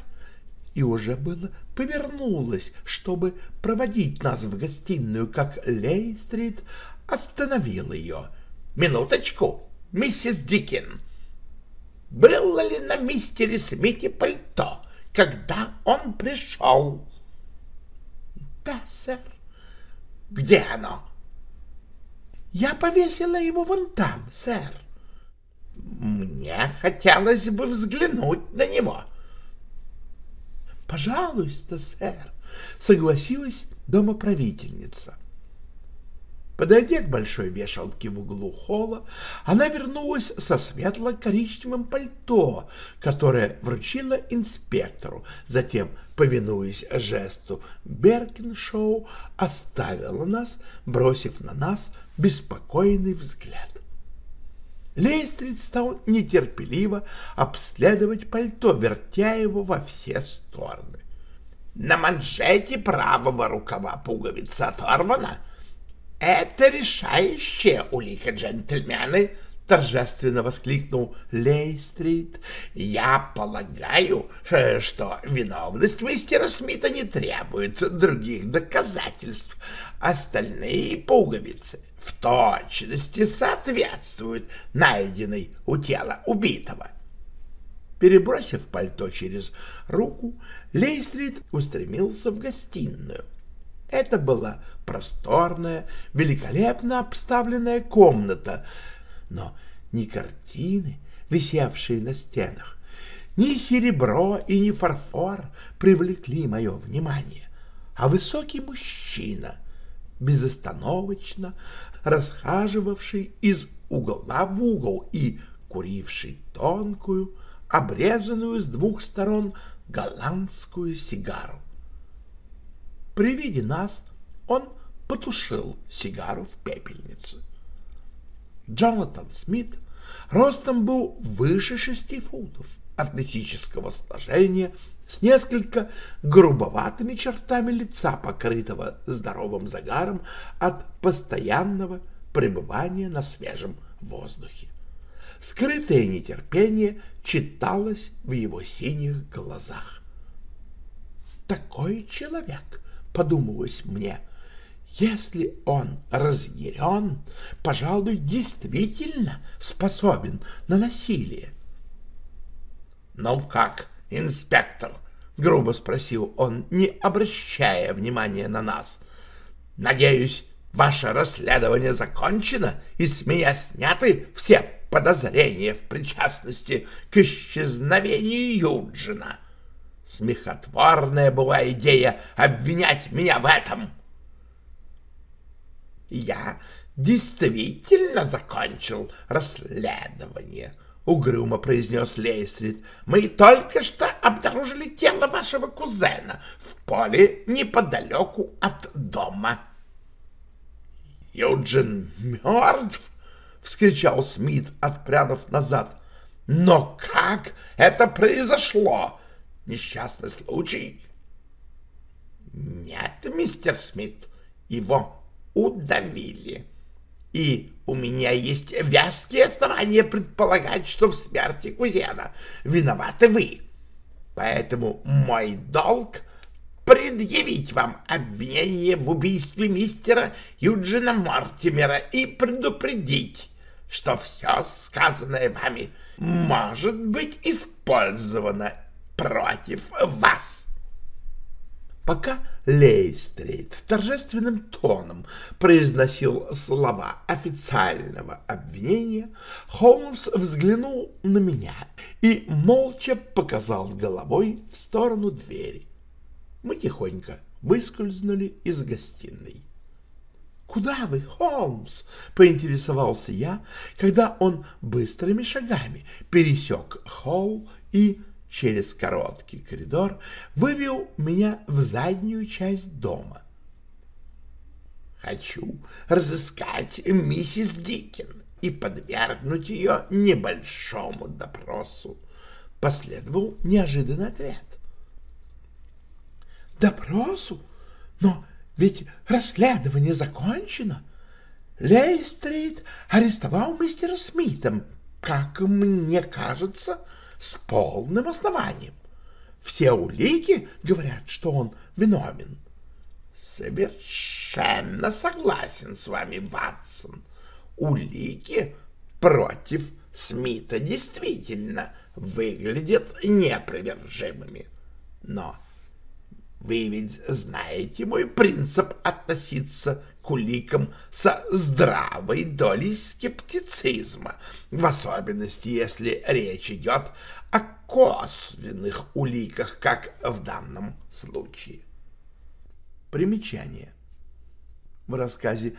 и уже было повернулась, чтобы проводить нас в гостиную, как Лейстрит остановил ее. «Минуточку, миссис Дикин, было ли на мистере Смите пальто, когда он пришел?» «Да, сэр». «Где оно?» «Я повесила его вон там, сэр». «Мне хотелось бы взглянуть на него». «Пожалуйста, сэр», — согласилась домоправительница. Подойдя к большой вешалке в углу холла, она вернулась со светло-коричневым пальто, которое вручила инспектору. Затем, повинуясь жесту Беркиншоу, оставила нас, бросив на нас беспокойный взгляд. Лейстрид стал нетерпеливо обследовать пальто, вертя его во все стороны. На манжете правого рукава пуговица оторвана. Это решающая улика, джентльмены, — торжественно воскликнул Лейстрит. «Я полагаю, э, что виновность мистера Смита не требует других доказательств. Остальные пуговицы в точности соответствуют найденной у тела убитого». Перебросив пальто через руку, Лейстрит устремился в гостиную. Это была просторная, великолепно обставленная комната — но ни картины, висевшие на стенах, ни серебро и ни фарфор привлекли мое внимание, а высокий мужчина, безостановочно расхаживавший из угла в угол и куривший тонкую, обрезанную с двух сторон голландскую сигару. При виде нас он потушил сигару в пепельнице. Джонатан Смит ростом был выше шести футов, атлетического сложения, с несколько грубоватыми чертами лица, покрытого здоровым загаром от постоянного пребывания на свежем воздухе. Скрытое нетерпение читалось в его синих глазах. «Такой человек», — подумалось мне, — «если он разъярен, пожалуй, действительно способен на насилие». «Ну как, инспектор?» — грубо спросил он, не обращая внимания на нас. «Надеюсь, ваше расследование закончено, и с меня сняты все подозрения в причастности к исчезновению Юджина. Смехотворная была идея обвинять меня в этом. Я действительно закончил расследование, — угрюмо произнес Лейстрид. — Мы только что обнаружили тело вашего кузена в поле неподалеку от дома. — Юджин мертв? — вскричал Смит, отпрянув назад. «Но как это произошло? Несчастный случай?» «Нет, мистер Смит, его удавили. И у меня есть вязкие основания предполагать, что в смерти кузена виноваты вы. Поэтому мой долг — предъявить вам обвинение в убийстве мистера Юджина Мортимера и предупредить, что все сказанное вами может быть использовано против вас. Пока Лейстрейд торжественным тоном произносил слова официального обвинения, Холмс взглянул на меня и молча показал головой в сторону двери. Мы тихонько выскользнули из гостиной. «Куда вы, Холмс?» — поинтересовался я, когда он быстрыми шагами пересек холл и через короткий коридор вывел меня в заднюю часть дома. «Хочу разыскать миссис Дикин и подвергнуть ее небольшому допросу», — последовал неожиданный ответ. «Допросу? Но ведь расследование закончено. Лейстрит арестовал мистера Смита, как мне кажется, с полным основанием. Все улики говорят, что он виновен. Совершенно согласен с вами, Ватсон. Улики против Смита действительно выглядят непровержимыми. Но вы ведь знаете мой принцип относиться к уликам со здравой долей скептицизма, в особенности, если речь идет о косвенных уликах, как в данном случае. Примечание. В рассказе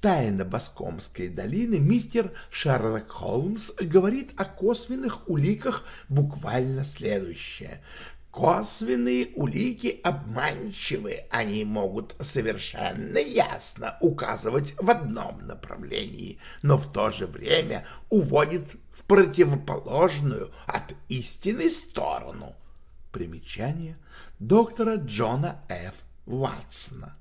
«Тайна Баскомской долины» мистер Шерлок Холмс говорит о косвенных уликах буквально следующее. Косвенные улики обманчивы, они могут совершенно ясно указывать в одном направлении, но в то же время уводят в противоположную от истины сторону. Примечание доктора Джона Ф. Ватсона.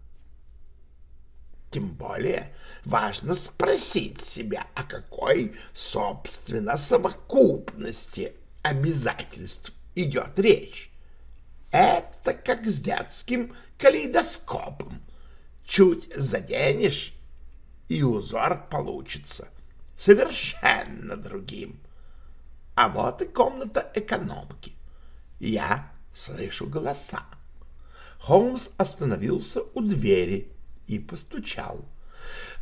Тем более важно спросить себя, о какой, собственно, совокупности обязательств идет речь. Это как с детским калейдоскопом. Чуть заденешь, и узор получится совершенно другим. А вот и комната экономки. Я слышу голоса. Холмс остановился у двери и постучал.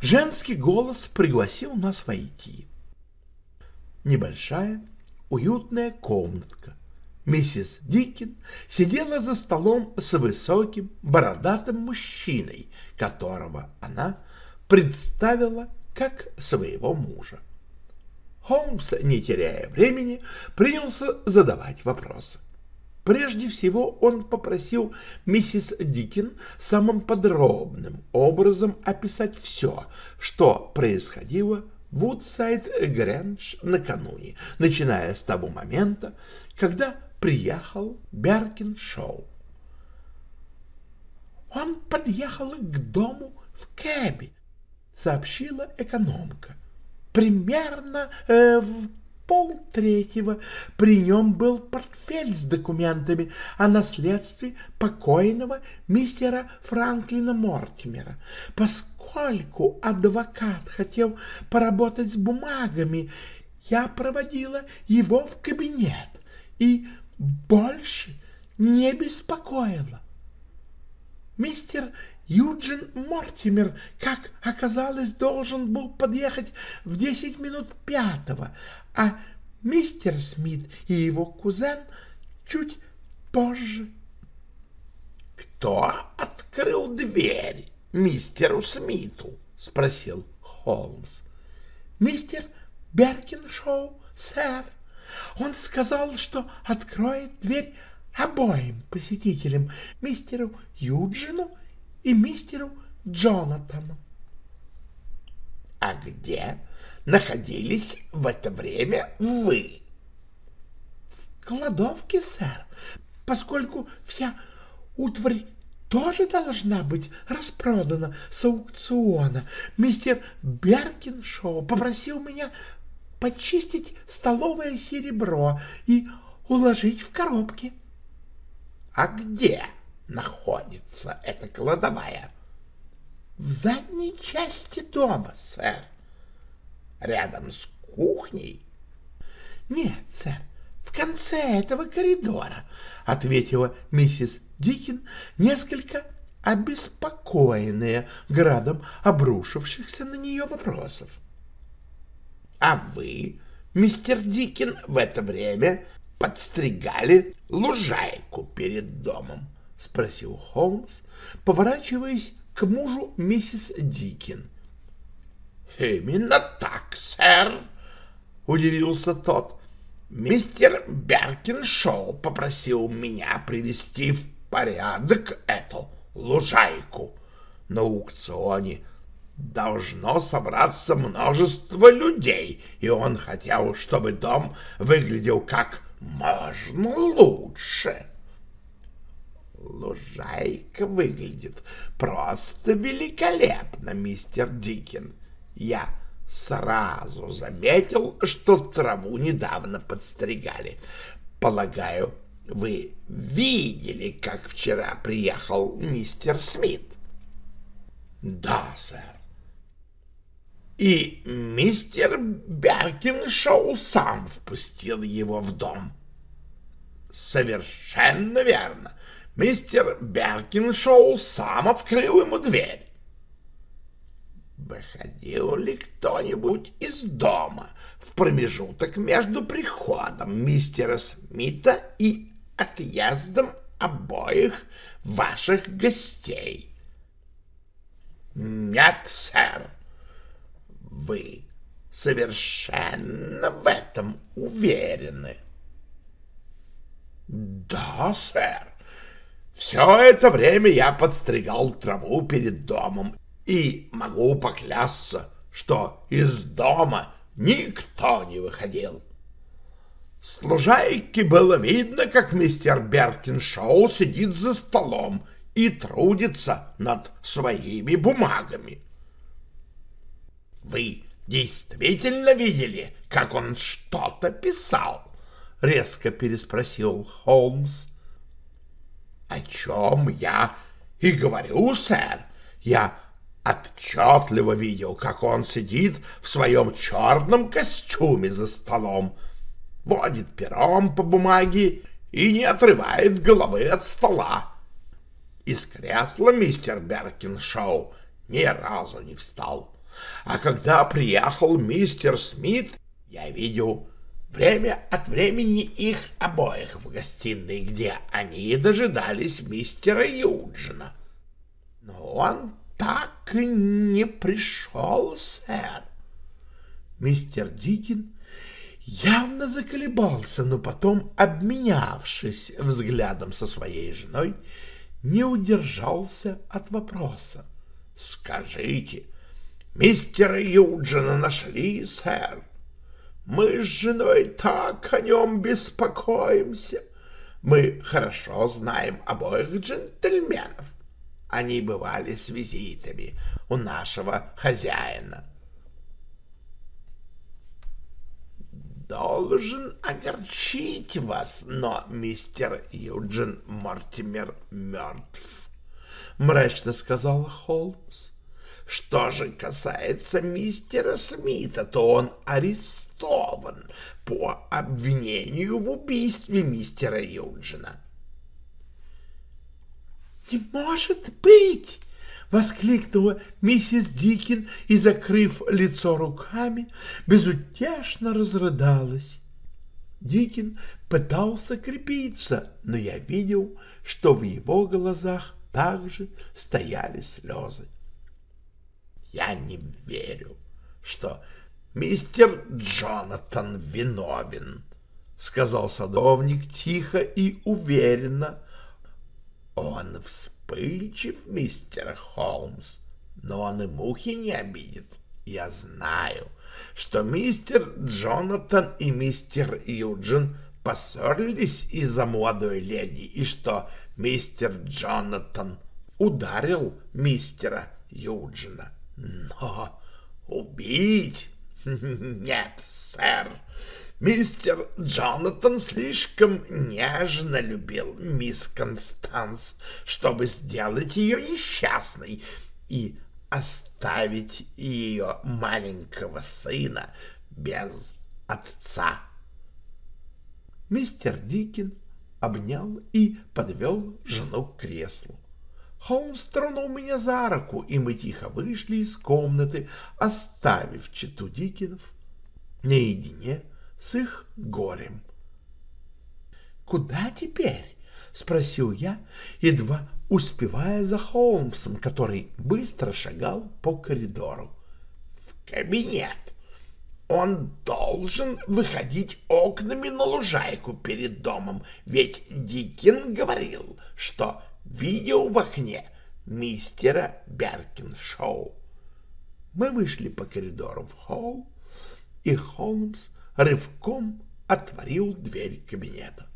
Женский голос пригласил нас войти. Небольшая, уютная комнатка Миссис Дикин сидела за столом с высоким бородатым мужчиной, которого она представила как своего мужа. Холмс, не теряя времени, принялся задавать вопросы. Прежде всего он попросил миссис Дикин самым подробным образом описать все, что происходило в Вудсайд Грэндж накануне, начиная с того момента, когда приехал Беркин Шоу. «Он подъехал к дому в кэбе», — сообщила экономка. «Примерно э, в полтретьего при нем был портфель с документами о наследстве покойного мистера Франклина Мортимера. Поскольку адвокат хотел поработать с бумагами, я проводила его в кабинет и больше не беспокоила. Мистер Юджин Мортимер, как оказалось, должен был подъехать в десять минут пятого, а мистер Смит и его кузен чуть позже. — Кто открыл дверь мистеру Смиту? — спросил Холмс. — Мистер Беркиншоу, сэр. Он сказал, что откроет дверь обоим посетителям, мистеру Юджину и мистеру Джонатану. — А где находились в это время вы? — В кладовке, сэр, поскольку вся утварь тоже должна быть распродана с аукциона. Мистер Беркиншоу попросил меня почистить столовое серебро и уложить в коробки. — А где? — находится эта кладовая? — В задней части дома, сэр. — Рядом с кухней? — Нет, сэр, в конце этого коридора, — ответила миссис Дикин, несколько обеспокоенная градом обрушившихся на нее вопросов. — А вы, мистер Дикин, в это время подстригали лужайку перед домом? —— спросил Холмс, поворачиваясь к мужу миссис Дикин. — Именно так, сэр, — удивился тот. — Мистер Беркиншоу попросил меня привести в порядок эту лужайку. На аукционе должно собраться множество людей, и он хотел, чтобы дом выглядел как можно лучше. — Лужайка выглядит просто великолепно, мистер Дикин. Я сразу заметил, что траву недавно подстригали. Полагаю, вы видели, как вчера приехал мистер Смит? Да, сэр. И мистер Беркиншоу сам впустил его в дом. Совершенно верно мистер Беркиншоу сам открыл ему дверь. Выходил ли кто-нибудь из дома в промежуток между приходом мистера Смита и отъездом обоих ваших гостей? Нет, сэр. Вы совершенно в этом уверены? Да, сэр. Все это время я подстригал траву перед домом и могу поклясться, что из дома никто не выходил. С было видно, как мистер Беркиншоу сидит за столом и трудится над своими бумагами. «Вы действительно видели, как он что-то писал?» — резко переспросил Холмс о чем я и говорю, сэр. Я отчетливо видел, как он сидит в своем черном костюме за столом, водит пером по бумаге и не отрывает головы от стола. Из кресла мистер Беркиншоу ни разу не встал. А когда приехал мистер Смит, я видел время от времени их обоих в гостиной, где они дожидались мистера Юджина. Но он так и не пришел, сэр. Мистер Дикин явно заколебался, но потом, обменявшись взглядом со своей женой, не удержался от вопроса. — Скажите, мистера Юджина нашли, сэр? Мы с женой так о нем беспокоимся. Мы хорошо знаем обоих джентльменов. Они бывали с визитами у нашего хозяина. Должен огорчить вас, но мистер Юджин Мортимер мертв, — мрачно сказал Холмс. Что же касается мистера Смита, то он арестован по обвинению в убийстве мистера Юджина. — Не может быть! — воскликнула миссис Дикин и, закрыв лицо руками, безутешно разрыдалась. Дикин пытался крепиться, но я видел, что в его глазах также стояли слезы. Я не верю, что мистер Джонатан виновен, — сказал садовник тихо и уверенно. Он вспыльчив, мистер Холмс, но он и мухи не обидит. Я знаю, что мистер Джонатан и мистер Юджин поссорились из-за молодой леди, и что мистер Джонатан ударил мистера Юджина. Но убить? Нет, сэр. Мистер Джонатан слишком нежно любил мисс Констанс, чтобы сделать ее несчастной и оставить ее маленького сына без отца. Мистер Дикин обнял и подвел жену к креслу. Холмс тронул меня за руку, и мы тихо вышли из комнаты, оставив читу Дикинов наедине с их горем. «Куда теперь?» — спросил я, едва успевая за Холмсом, который быстро шагал по коридору. «В кабинет. Он должен выходить окнами на лужайку перед домом, ведь Дикин говорил, что видел в окне мистера Беркиншоу. Мы вышли по коридору в холл, и Холмс рывком отворил дверь кабинета.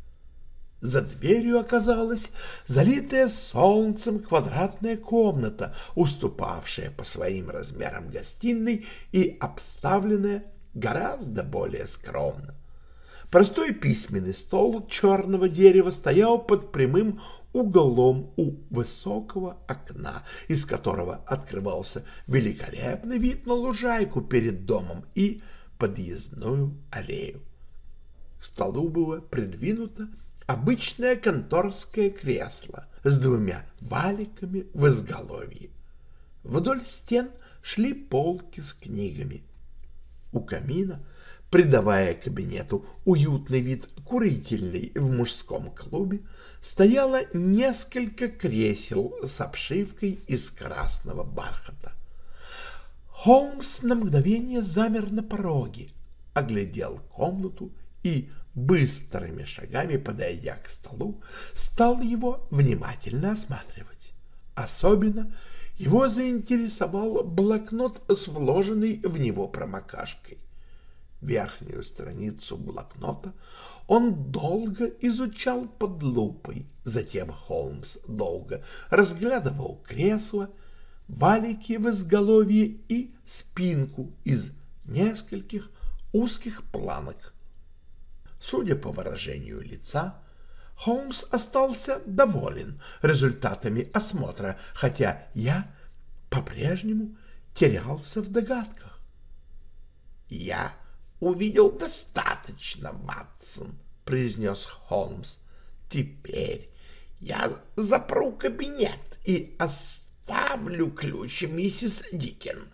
За дверью оказалась залитая солнцем квадратная комната, уступавшая по своим размерам гостиной и обставленная гораздо более скромно. Простой письменный стол черного дерева стоял под прямым углом у высокого окна, из которого открывался великолепный вид на лужайку перед домом и подъездную аллею. К столу было придвинуто обычное конторское кресло с двумя валиками в изголовье. Вдоль стен шли полки с книгами. У камина — придавая кабинету уютный вид курительный в мужском клубе, стояло несколько кресел с обшивкой из красного бархата. Холмс на мгновение замер на пороге, оглядел комнату и, быстрыми шагами подойдя к столу, стал его внимательно осматривать. Особенно его заинтересовал блокнот с вложенной в него промокашкой верхнюю страницу блокнота, он долго изучал под лупой. Затем Холмс долго разглядывал кресло, валики в изголовье и спинку из нескольких узких планок. Судя по выражению лица, Холмс остался доволен результатами осмотра, хотя я по-прежнему терялся в догадках. Я увидел достаточно, Ватсон, — произнес Холмс. — Теперь я запру кабинет и оставлю ключ миссис Дикин,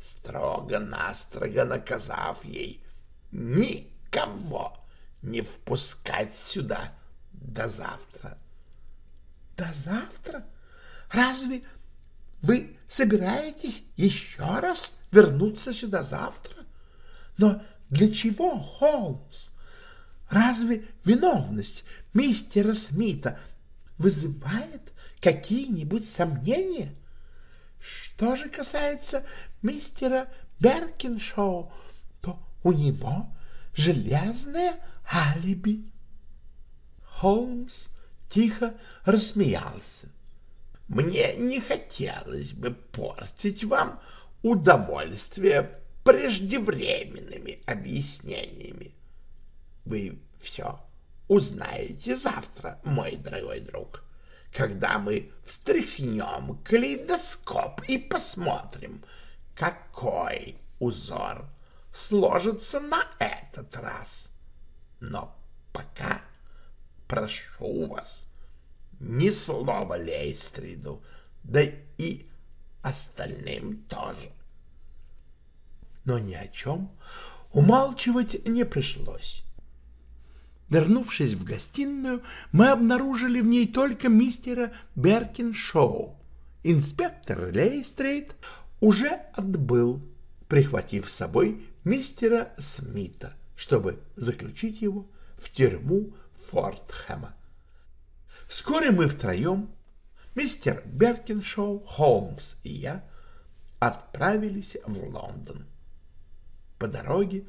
строго-настрого наказав ей никого не впускать сюда до завтра. — До завтра? Разве вы собираетесь еще раз вернуться сюда завтра? Но Для чего, Холмс? Разве виновность мистера Смита вызывает какие-нибудь сомнения? Что же касается мистера Беркиншоу, то у него железное алиби. Холмс тихо рассмеялся. Мне не хотелось бы портить вам удовольствие преждевременными объяснениями. Вы все узнаете завтра, мой дорогой друг, когда мы встряхнем калейдоскоп и посмотрим, какой узор сложится на этот раз. Но пока прошу вас, ни слова Лейстриду, да и остальным тоже. Но ни о чем умалчивать не пришлось. Вернувшись в гостиную, мы обнаружили в ней только мистера Беркиншоу. Инспектор Лейстрейд уже отбыл, прихватив с собой мистера Смита, чтобы заключить его в тюрьму Фортхэма. Вскоре мы втроем, мистер Беркиншоу, Холмс и я, отправились в Лондон. По дороге,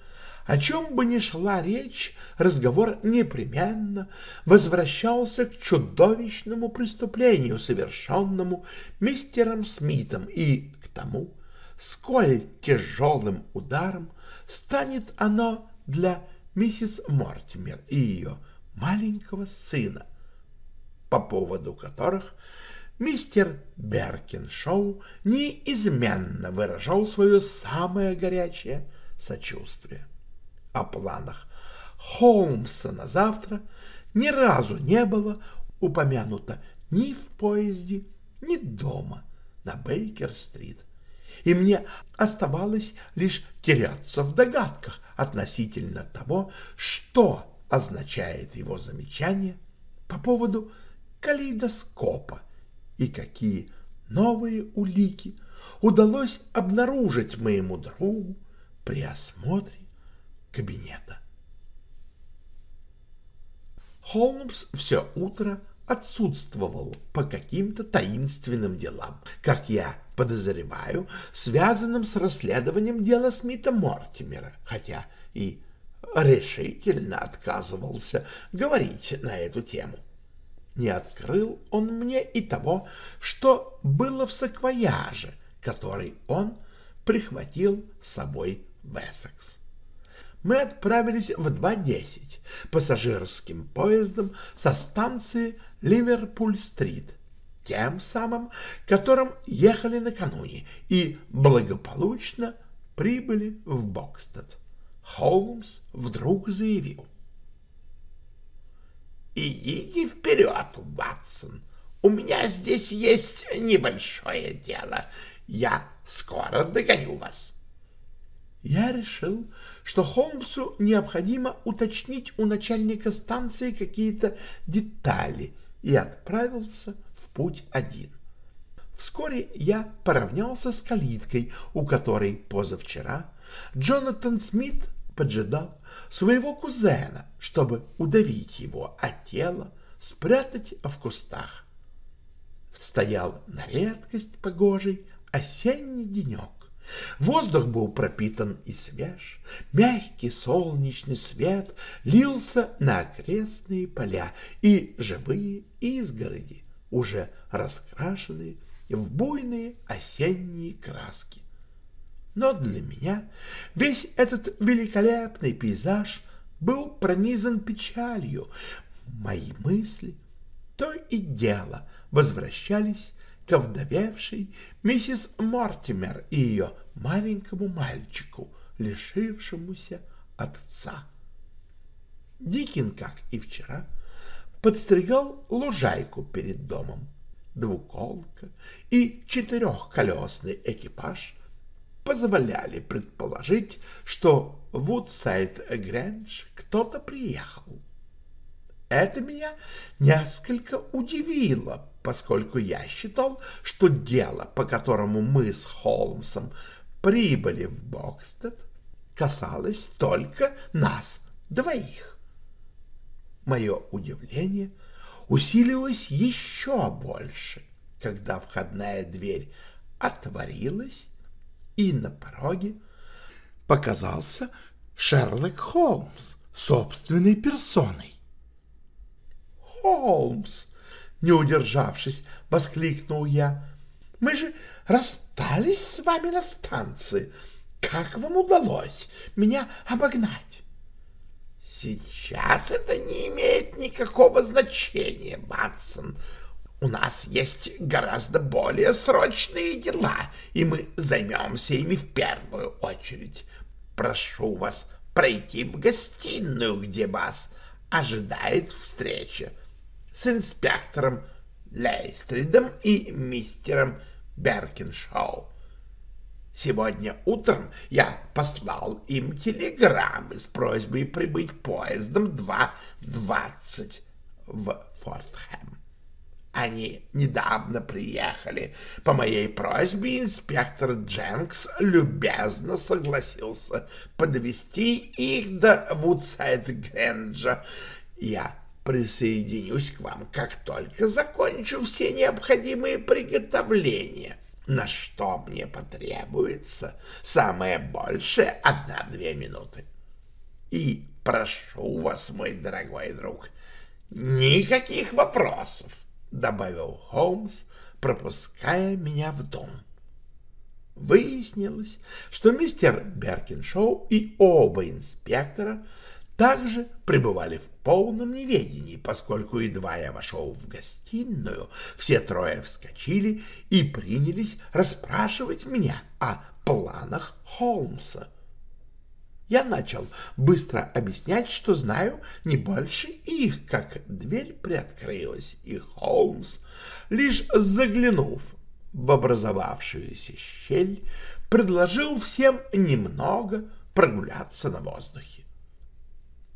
о чем бы ни шла речь, разговор непременно возвращался к чудовищному преступлению, совершенному мистером Смитом, и к тому, сколь тяжелым ударом станет оно для миссис Мортимер и ее маленького сына, по поводу которых мистер Беркиншоу неизменно выражал свое самое горячее сочувствие. О планах Холмса на завтра ни разу не было упомянуто ни в поезде, ни дома на Бейкер-стрит, и мне оставалось лишь теряться в догадках относительно того, что означает его замечание по поводу калейдоскопа и какие новые улики удалось обнаружить моему другу при осмотре кабинета. Холмс все утро отсутствовал по каким-то таинственным делам, как я подозреваю, связанным с расследованием дела Смита Мортимера, хотя и решительно отказывался говорить на эту тему. Не открыл он мне и того, что было в саквояже, который он прихватил с собой в Эссекс. Мы отправились в 2.10 пассажирским поездом со станции Ливерпуль-стрит, тем самым, которым ехали накануне, и благополучно прибыли в Бокстед. Холмс вдруг заявил. «Идите вперед, Ватсон. У меня здесь есть небольшое дело. Я скоро догоню вас». Я решил, что Холмсу необходимо уточнить у начальника станции какие-то детали и отправился в путь один. Вскоре я поравнялся с калиткой, у которой позавчера Джонатан Смит поджидал своего кузена, чтобы удавить его, а тело спрятать в кустах. Стоял на редкость погожий осенний денек. Воздух был пропитан и свеж, мягкий солнечный свет лился на окрестные поля и живые изгороди, уже раскрашенные в буйные осенние краски. Но для меня весь этот великолепный пейзаж был пронизан печалью. Мои мысли то и дело возвращались к овдовевшей миссис Мортимер и ее маленькому мальчику, лишившемуся отца. Дикин, как и вчера, подстригал лужайку перед домом. Двуколка и четырехколесный экипаж позволяли предположить, что в Вудсайд-Грэндж кто-то приехал. Это меня несколько удивило, поскольку я считал, что дело, по которому мы с Холмсом прибыли в Бокстед, касалось только нас двоих. Мое удивление усилилось еще больше, когда входная дверь отворилась, и на пороге показался Шерлок Холмс собственной персоной. «Холмс!» — не удержавшись, воскликнул я. «Мы же расстались с вами на станции. Как вам удалось меня обогнать?» «Сейчас это не имеет никакого значения, Батсон. У нас есть гораздо более срочные дела, и мы займемся ими в первую очередь. Прошу вас пройти в гостиную, где вас ожидает встреча с инспектором Лейстридом и мистером Беркиншоу. Сегодня утром я послал им телеграммы с просьбой прибыть поездом 2.20 в Фортхэм. Они недавно приехали. По моей просьбе инспектор Дженкс любезно согласился подвести их до Вудсайд-Гренджа. Я присоединюсь к вам, как только закончу все необходимые приготовления, на что мне потребуется самое большее одна-две минуты. И прошу вас, мой дорогой друг, никаких вопросов добавил Холмс, пропуская меня в дом. Выяснилось, что мистер Беркиншоу и оба инспектора также пребывали в полном неведении, поскольку едва я вошел в гостиную, все трое вскочили и принялись расспрашивать меня о планах Холмса я начал быстро объяснять, что знаю не больше их, как дверь приоткрылась, и Холмс, лишь заглянув в образовавшуюся щель, предложил всем немного прогуляться на воздухе.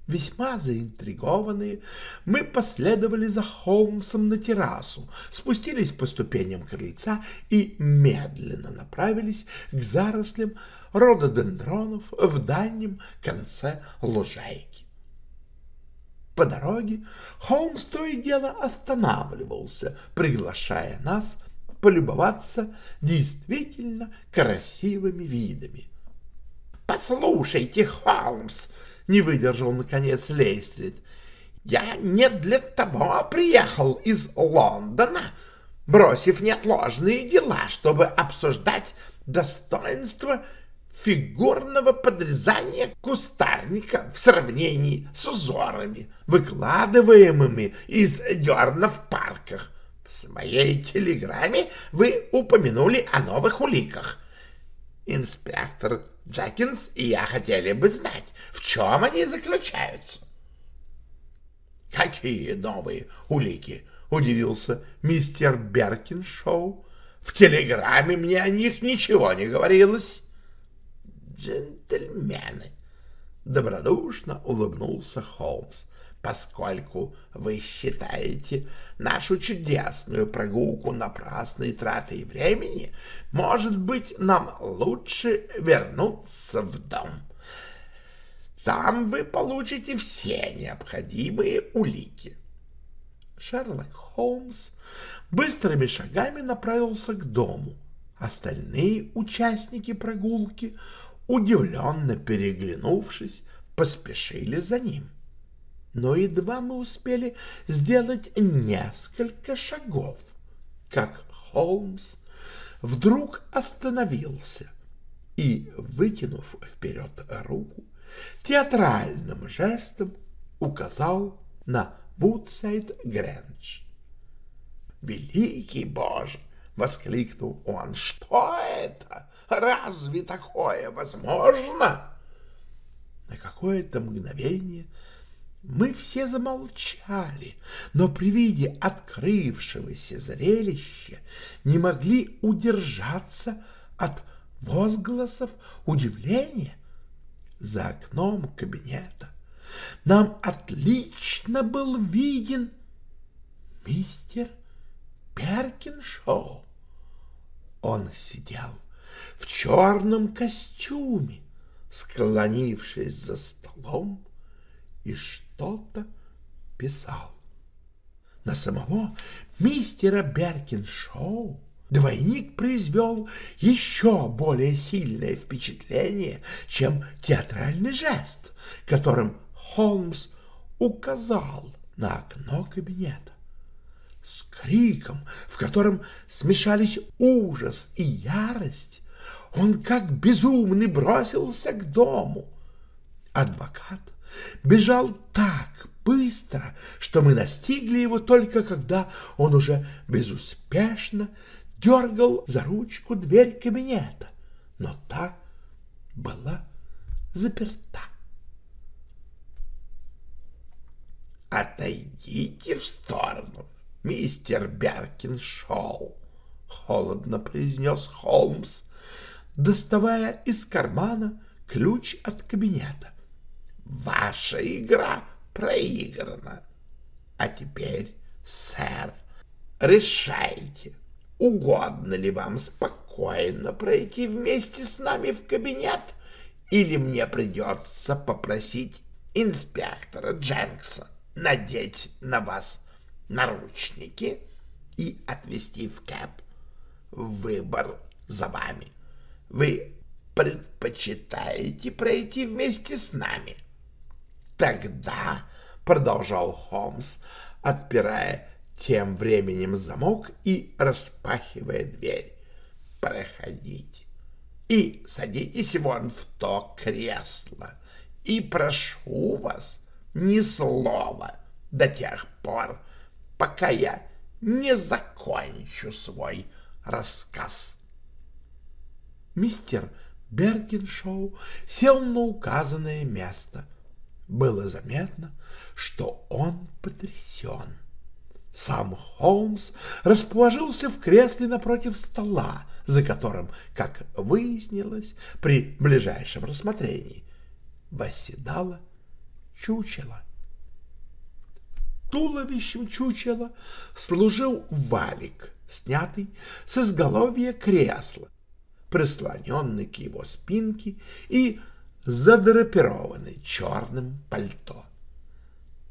Весьма заинтригованные, мы последовали за Холмсом на террасу, спустились по ступеням крыльца и медленно направились к зарослям рододендронов в дальнем конце лужайки. По дороге Холмс то и дело останавливался, приглашая нас полюбоваться действительно красивыми видами. «Послушайте, Холмс!» — не выдержал, наконец, Лейстрид. «Я не для того приехал из Лондона, бросив неотложные дела, чтобы обсуждать достоинство фигурного подрезания кустарника в сравнении с узорами, выкладываемыми из дерна в парках. В своей телеграмме вы упомянули о новых уликах. Инспектор Джекинс и я хотели бы знать, в чем они заключаются. «Какие новые улики?» — удивился мистер Беркиншоу. «В телеграмме мне о них ничего не говорилось» джентльмены, — добродушно улыбнулся Холмс, — поскольку вы считаете нашу чудесную прогулку напрасной тратой времени, может быть, нам лучше вернуться в дом. Там вы получите все необходимые улики. Шерлок Холмс быстрыми шагами направился к дому. Остальные участники прогулки удивленно переглянувшись, поспешили за ним. Но едва мы успели сделать несколько шагов, как Холмс вдруг остановился и, вытянув вперед руку, театральным жестом указал на Вудсайд Грэндж. «Великий Боже!» — воскликнул он. «Что это? Разве такое возможно? На какое-то мгновение мы все замолчали, но при виде открывшегося зрелища не могли удержаться от возгласов удивления. За окном кабинета нам отлично был виден мистер Перкиншоу. Он сидел в черном костюме склонившись за столом, и что-то писал. На самого мистера Беркиншоу двойник произвел еще более сильное впечатление, чем театральный жест, которым Холмс указал на окно кабинета. С криком, в котором смешались ужас и ярость, он как безумный бросился к дому. Адвокат бежал так быстро, что мы настигли его только когда он уже безуспешно дергал за ручку дверь кабинета, но та была заперта. «Отойдите в сторону, мистер Беркиншоу», — холодно произнес Холмс, доставая из кармана ключ от кабинета. «Ваша игра проиграна. А теперь, сэр, решайте, угодно ли вам спокойно пройти вместе с нами в кабинет, или мне придется попросить инспектора Дженкса надеть на вас наручники и отвезти в кэп. Выбор за вами. Вы предпочитаете пройти вместе с нами? Тогда, — продолжал Холмс, отпирая тем временем замок и распахивая дверь, — проходите и садитесь вон в то кресло, и прошу вас ни слова до тех пор, пока я не закончу свой рассказ. Мистер Беркиншоу сел на указанное место. Было заметно, что он потрясен. Сам Холмс расположился в кресле напротив стола, за которым, как выяснилось при ближайшем рассмотрении, восседало чучело. Туловищем чучела служил валик, снятый с изголовья кресла, прислоненный к его спинке и задрапированный черным пальто.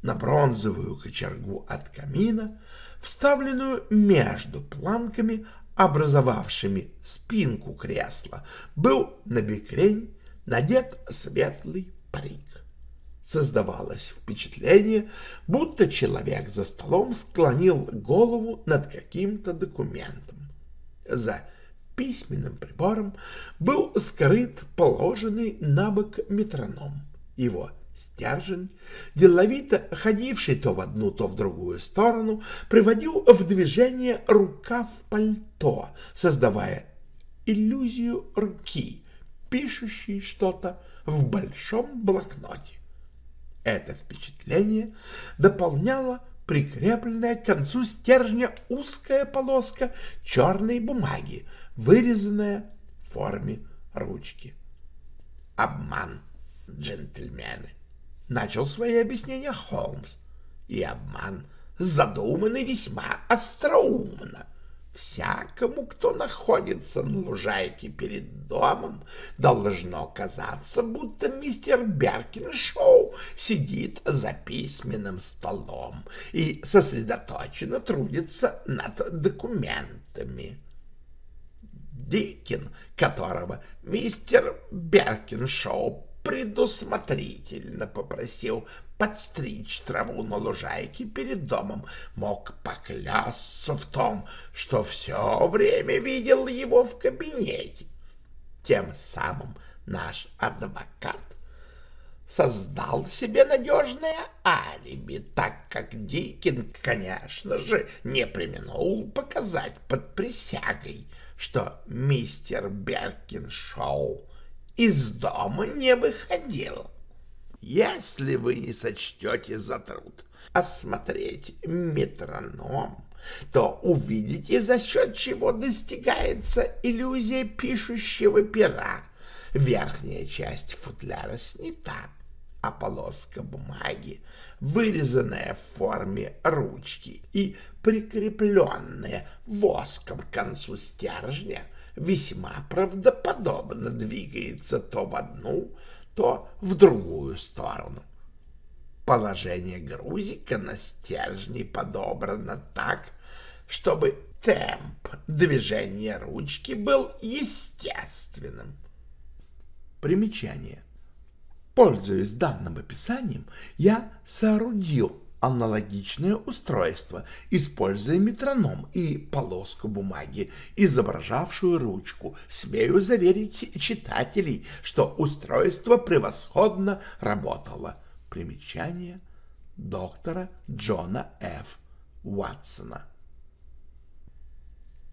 На бронзовую кочергу от камина, вставленную между планками, образовавшими спинку кресла, был набекрень надет светлый парик. Создавалось впечатление, будто человек за столом склонил голову над каким-то документом. За письменным прибором был скрыт положенный на бок метроном. Его стержень, деловито ходивший то в одну, то в другую сторону, приводил в движение рукав пальто, создавая иллюзию руки, пишущей что-то в большом блокноте. Это впечатление дополняла прикрепленная к концу стержня узкая полоска черной бумаги, вырезанная в форме ручки. Обман, джентльмены, начал свои объяснения Холмс. И обман задуманный весьма остроумно. Всякому, кто находится на лужайке перед домом, должно казаться, будто мистер Беркиншоу сидит за письменным столом и сосредоточенно трудится над документами. Дикин, которого мистер Беркиншоу предусмотрительно попросил подстричь траву на лужайке перед домом, мог поклясться в том, что все время видел его в кабинете. Тем самым наш адвокат создал себе надежное алиби, так как Дикин, конечно же, не применул показать под присягой, что мистер Беркиншоу из дома не выходил. Если вы не сочтете за труд осмотреть метроном, то увидите, за счет чего достигается иллюзия пишущего пера. Верхняя часть футляра снята, а полоска бумаги, вырезанная в форме ручки и прикрепленная воском к концу стержня, весьма правдоподобно двигается то в одну, то в другую сторону. Положение грузика на стержне подобрано так, чтобы темп движения ручки был естественным. Примечание. Пользуясь данным описанием, я соорудил аналогичное устройство, используя метроном и полоску бумаги, изображавшую ручку. Смею заверить читателей, что устройство превосходно работало. Примечание доктора Джона Ф. Уатсона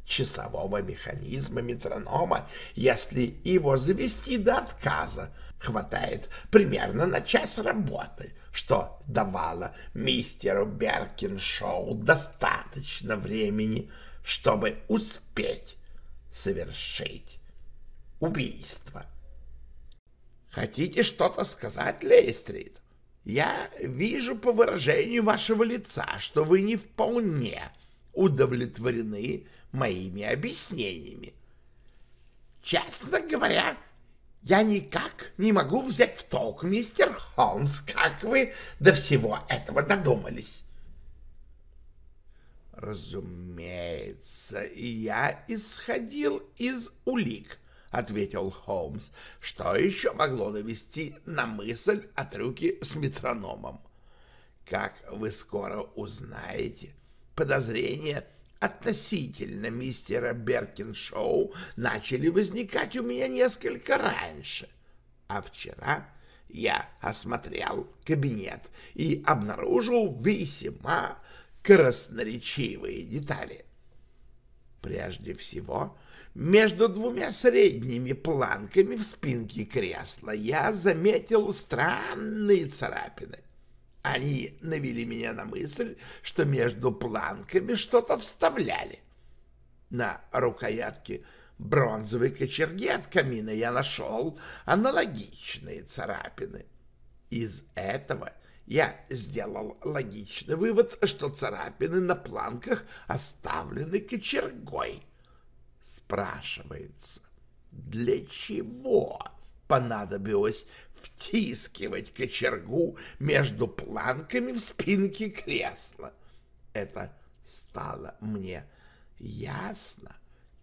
часового механизма метронома, если его завести до отказа, хватает примерно на час работы, что давало мистеру Беркиншоу достаточно времени, чтобы успеть совершить убийство. Хотите что-то сказать, Лейстрит? Я вижу по выражению вашего лица, что вы не вполне удовлетворены моими объяснениями. Честно говоря, я никак не могу взять в толк, мистер Холмс, как вы до всего этого додумались. Разумеется, я исходил из улик, ответил Холмс. Что еще могло навести на мысль о трюке с метрономом? Как вы скоро узнаете, подозрения относительно мистера Беркиншоу начали возникать у меня несколько раньше. А вчера я осмотрел кабинет и обнаружил весьма красноречивые детали. Прежде всего, между двумя средними планками в спинке кресла я заметил странные царапины. Они навели меня на мысль, что между планками что-то вставляли. На рукоятке бронзовой кочерги от камина я нашел аналогичные царапины. Из этого я сделал логичный вывод, что царапины на планках оставлены кочергой. Спрашивается, для чего понадобилось втискивать кочергу между планками в спинке кресла. Это стало мне ясно,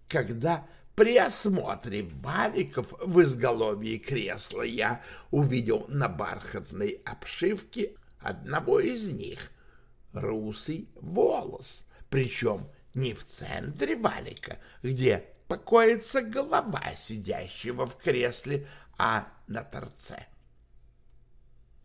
когда при осмотре валиков в изголовье кресла я увидел на бархатной обшивке одного из них русый волос, причем не в центре валика, где покоится голова сидящего в кресле, а на торце.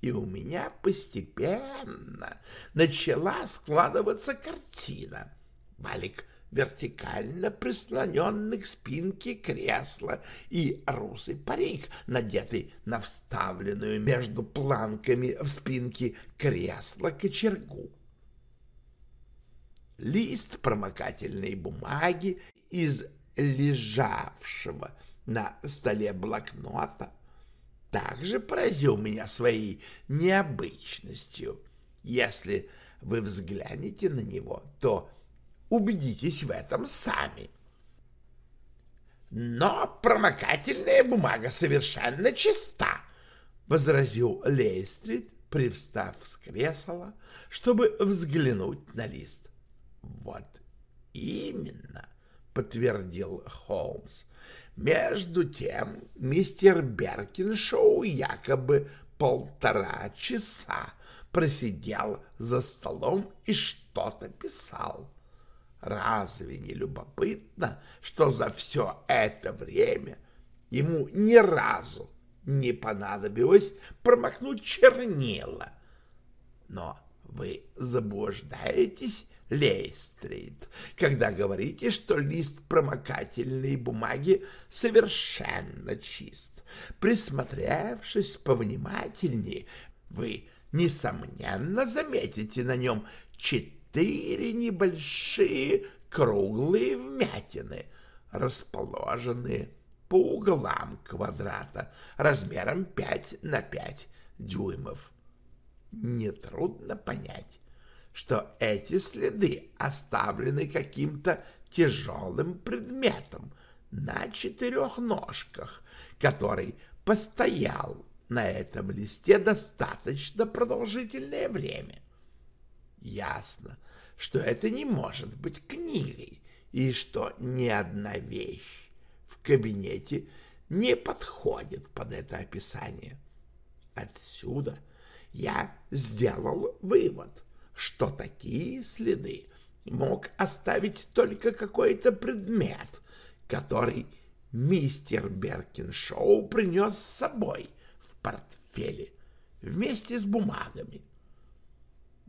И у меня постепенно начала складываться картина. Валик вертикально прислоненный к спинке кресла и русый парик, надетый на вставленную между планками в спинке кресла кочергу. Лист промокательной бумаги из лежавшего на столе блокнота также поразил меня своей необычностью. Если вы взглянете на него, то убедитесь в этом сами. Но промокательная бумага совершенно чиста, — возразил Лейстрид, привстав с кресла, чтобы взглянуть на лист. — Вот именно, — подтвердил Холмс, между тем мистер Беркиншоу якобы полтора часа просидел за столом и что-то писал. Разве не любопытно, что за все это время ему ни разу не понадобилось промахнуть чернила? Но вы заблуждаетесь Лейстрит, когда говорите, что лист промокательной бумаги совершенно чист. Присмотревшись повнимательнее, вы, несомненно, заметите на нем четыре небольшие круглые вмятины, расположенные по углам квадрата размером 5 на 5 дюймов. Нетрудно понять, что эти следы оставлены каким-то тяжелым предметом, на четырех ножках, который постоял на этом листе достаточно продолжительное время. Ясно, что это не может быть книгой, и что ни одна вещь в кабинете не подходит под это описание. Отсюда я сделал вывод, что такие следы мог оставить только какой-то предмет, который мистер Беркиншоу принес с собой в портфеле вместе с бумагами.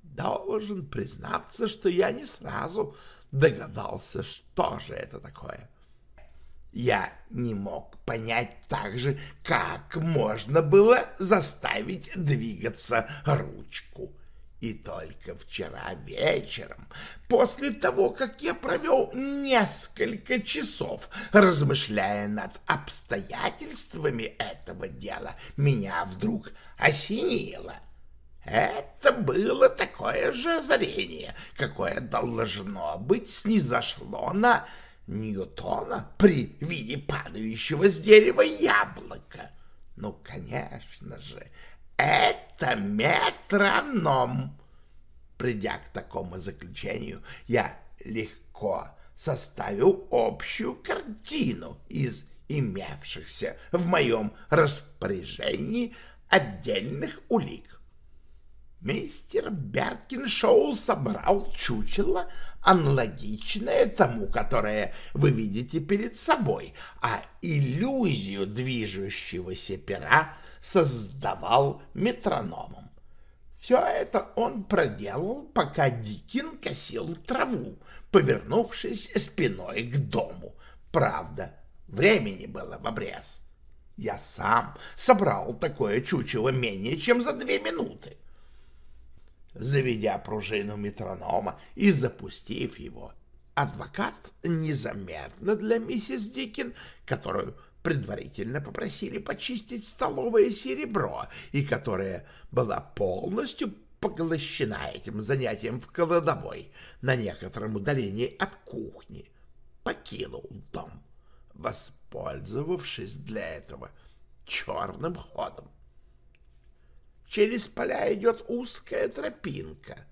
Должен признаться, что я не сразу догадался, что же это такое. Я не мог понять также, как можно было заставить двигаться ручку. И только вчера вечером, после того, как я провел несколько часов, размышляя над обстоятельствами этого дела, меня вдруг осенило. Это было такое же озарение, какое должно быть снизошло на Ньютона при виде падающего с дерева яблока. Ну, конечно же, это метроном. Придя к такому заключению, я легко составил общую картину из имевшихся в моем распоряжении отдельных улик. Мистер Беркиншоу собрал чучело, аналогичное тому, которое вы видите перед собой, а иллюзию движущегося пера создавал метрономом. Все это он проделал, пока Дикин косил траву, повернувшись спиной к дому. Правда, времени было в обрез. Я сам собрал такое чучело менее чем за две минуты заведя пружину метронома и запустив его. Адвокат незаметно для миссис Дикин, которую предварительно попросили почистить столовое серебро и которая была полностью поглощена этим занятием в кладовой на некотором удалении от кухни, покинул дом, воспользовавшись для этого черным ходом. Через поля идет узкая тропинка.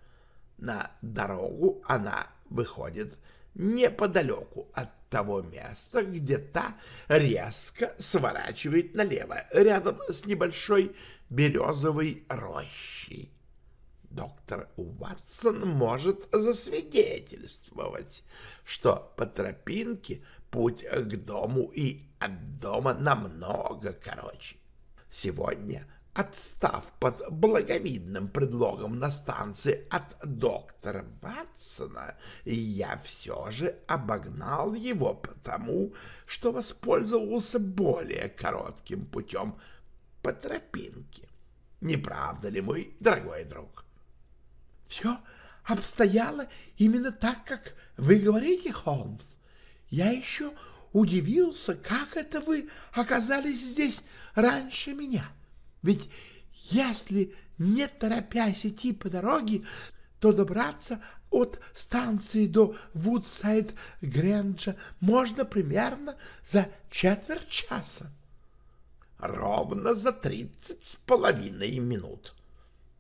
На дорогу она выходит неподалеку от того места, где та резко сворачивает налево, рядом с небольшой березовой рощей. Доктор Уатсон может засвидетельствовать, что по тропинке путь к дому и от дома намного короче. Сегодня отстав под благовидным предлогом на станции от доктора Ватсона, я все же обогнал его потому, что воспользовался более коротким путем по тропинке. Не правда ли, мой дорогой друг? — Все обстояло именно так, как вы говорите, Холмс. Я еще удивился, как это вы оказались здесь раньше меня. — ведь если, не торопясь идти по дороге, то добраться от станции до Вудсайд-Гренджа можно примерно за четверть часа. Ровно за тридцать с половиной минут.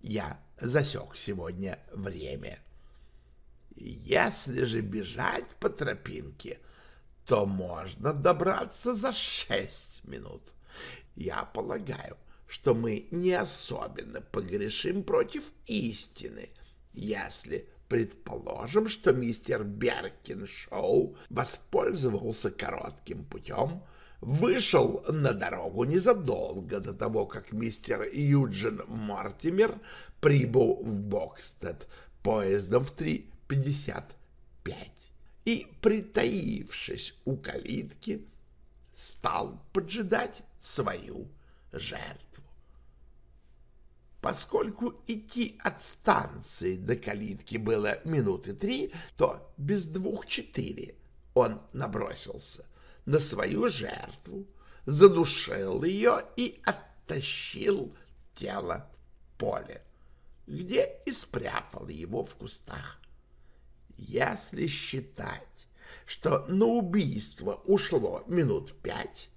Я засек сегодня время. Если же бежать по тропинке, то можно добраться за шесть минут. Я полагаю, что мы не особенно погрешим против истины, если предположим, что мистер Беркиншоу воспользовался коротким путем, вышел на дорогу незадолго до того, как мистер Юджин Мортимер прибыл в Бокстед поездом в 3.55 и, притаившись у калитки, стал поджидать свою жертву. Поскольку идти от станции до калитки было минуты три, то без двух четыре он набросился на свою жертву, задушил ее и оттащил тело в поле, где и спрятал его в кустах. Если считать что на убийство ушло минут пять,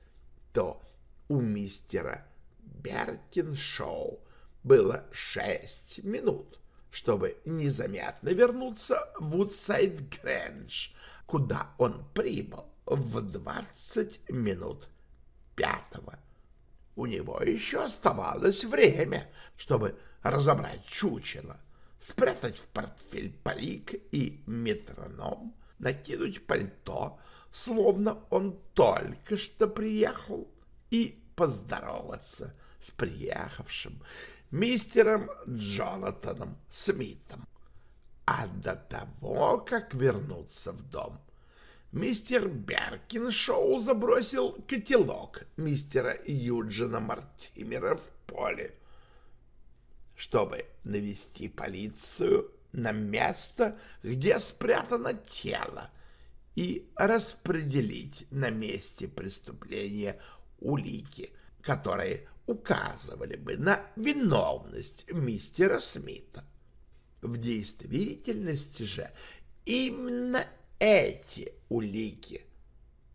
то у мистера Беркиншоу было шесть минут, чтобы незаметно вернуться в Вудсайд Грэндж, куда он прибыл в двадцать минут пятого. У него еще оставалось время, чтобы разобрать чучело, спрятать в портфель парик и метроном, накинуть пальто, словно он только что приехал, и поздороваться с приехавшим мистером Джонатаном Смитом. А до того, как вернуться в дом, мистер Беркиншоу забросил котелок мистера Юджина Мартимера в поле, чтобы навести полицию на место, где спрятано тело, и распределить на месте преступления улики, которые указывали бы на виновность мистера Смита. В действительности же именно эти улики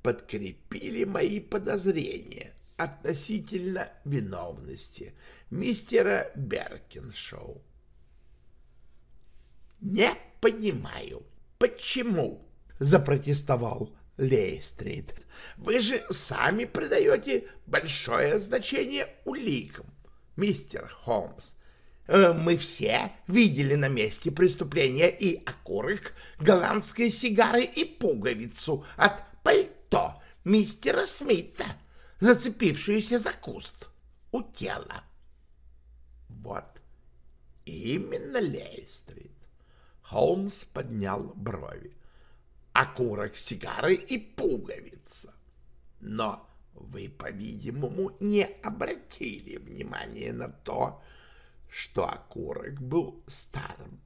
подкрепили мои подозрения относительно виновности мистера Беркиншоу. «Не понимаю, почему?» — запротестовал Лейстрит. «Вы же сами придаете большое значение уликам, мистер Холмс. Э, мы все видели на месте преступления и окурок, голландской сигары и пуговицу от пальто мистера Смита, зацепившуюся за куст у тела. Вот именно Лейстрит. Холмс поднял брови. Окурок сигары и пуговица. Но вы, по-видимому, не обратили внимания на то, что окурок был старым.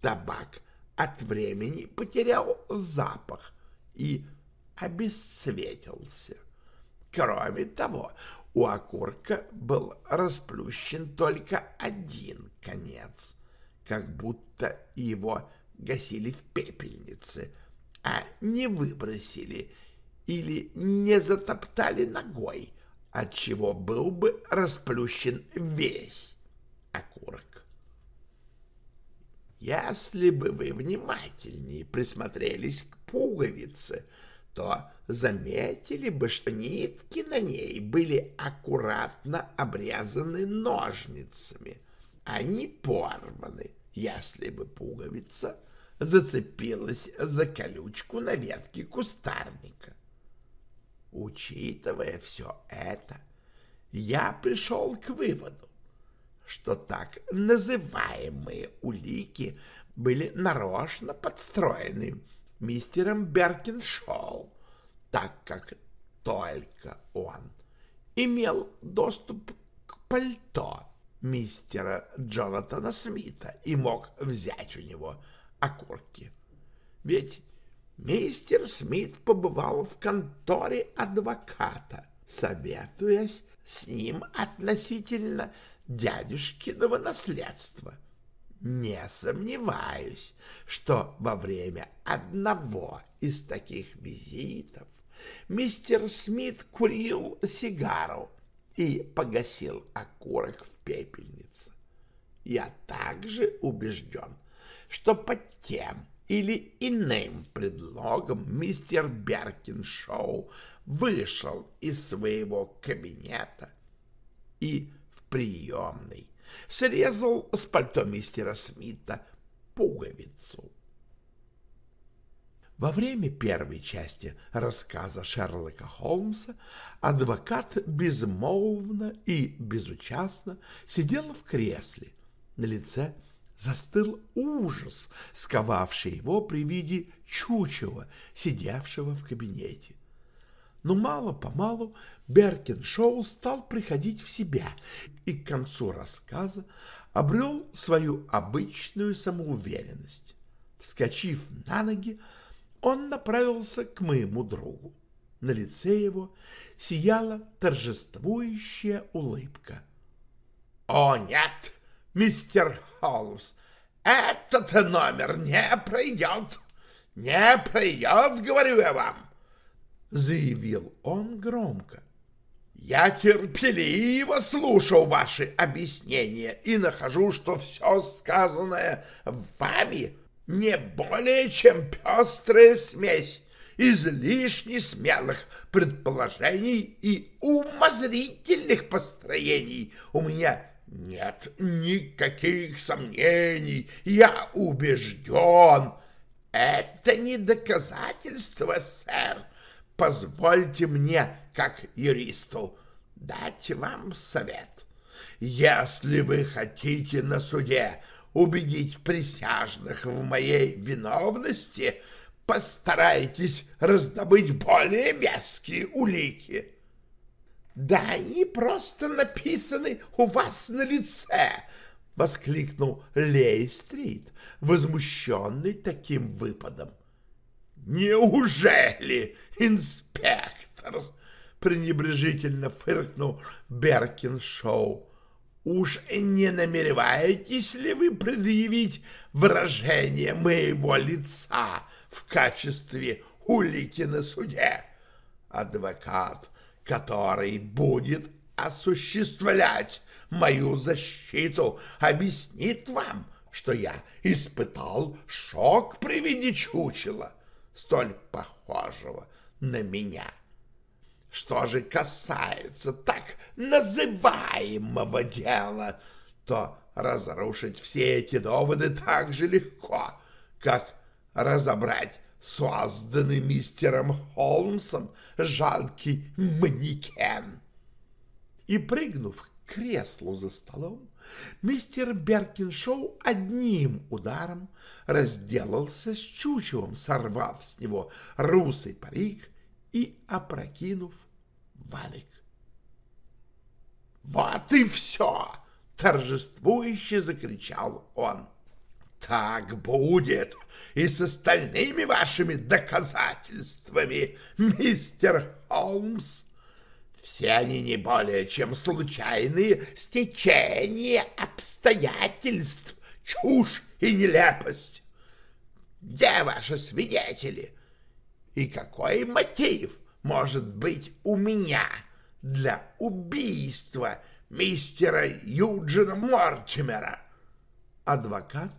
Табак от времени потерял запах и обесцветился. Кроме того, у окурка был расплющен только один конец, как будто его гасили в пепельнице, а не выбросили или не затоптали ногой, отчего был бы расплющен весь окурок. Если бы вы внимательнее присмотрелись к пуговице, то заметили бы, что нитки на ней были аккуратно обрезаны ножницами, а не порваны, если бы пуговица зацепилась за колючку на ветке кустарника. Учитывая все это, я пришел к выводу, что так называемые улики были нарочно подстроены мистером Беркиншоу, так как только он имел доступ к пальто мистера Джонатана Смита и мог взять у него окурки. Ведь мистер Смит побывал в конторе адвоката, советуясь с ним относительно дядюшкиного наследства. Не сомневаюсь, что во время одного из таких визитов мистер Смит курил сигару и погасил окурок в пепельнице. Я также убежден, что под тем или иным предлогом мистер Беркиншоу вышел из своего кабинета и в приемной срезал с пальто мистера Смита пуговицу. Во время первой части рассказа Шерлока Холмса адвокат безмолвно и безучастно сидел в кресле. На лице застыл ужас, сковавший его при виде чучела, сидевшего в кабинете. Но мало-помалу Беркин-Шоу стал приходить в себя и к концу рассказа обрел свою обычную самоуверенность. Вскочив на ноги, он направился к моему другу. На лице его сияла торжествующая улыбка. — О, нет, мистер Холмс, этот номер не пройдет! не пройдет, говорю я вам, — заявил он громко. Я терпеливо слушал ваши объяснения и нахожу, что все сказанное вами не более чем пестрая смесь излишне смелых предположений и умозрительных построений. У меня нет никаких сомнений, я убежден. Это не доказательство, сэр. Позвольте мне, как юристу, дать вам совет. Если вы хотите на суде убедить присяжных в моей виновности, постарайтесь раздобыть более веские улики. Да они просто написаны у вас на лице, — воскликнул Лейстрит, возмущенный таким выпадом. «Неужели, инспектор?» — пренебрежительно фыркнул Беркиншоу. «Уж не намереваетесь ли вы предъявить выражение моего лица в качестве улики на суде? Адвокат, который будет осуществлять мою защиту, объяснит вам, что я испытал шок при виде чучела, столь похожего на меня. Что же касается так называемого дела, то разрушить все эти доводы так же легко, как разобрать созданный мистером Холмсом жалкий манекен. И, прыгнув к креслу за столом, мистер Беркиншоу одним ударом разделался с чучелом, сорвав с него русый парик и опрокинув валик. «Вот и все!» — торжествующе закричал он. Так будет и с остальными вашими доказательствами, мистер Холмс. Все они не более чем случайные стечения обстоятельств, чушь и нелепость. Где ваши свидетели? И какой мотив может быть у меня для убийства мистера Юджина Мортимера? Адвокат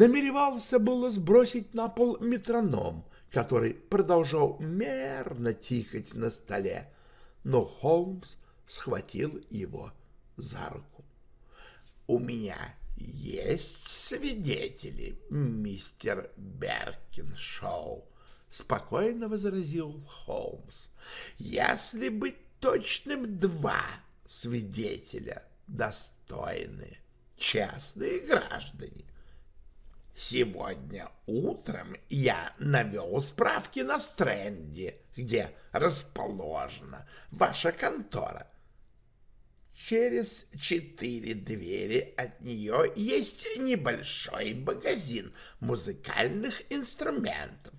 намеревался было сбросить на пол метроном, который продолжал мерно тикать на столе, но Холмс схватил его за руку. «У меня есть свидетели, мистер Беркиншоу», — спокойно возразил Холмс. «Если быть точным, два свидетеля достойные, частные граждане. Сегодня утром я навел справки на Стрэнде, где расположена ваша контора. Через четыре двери от нее есть небольшой магазин музыкальных инструментов.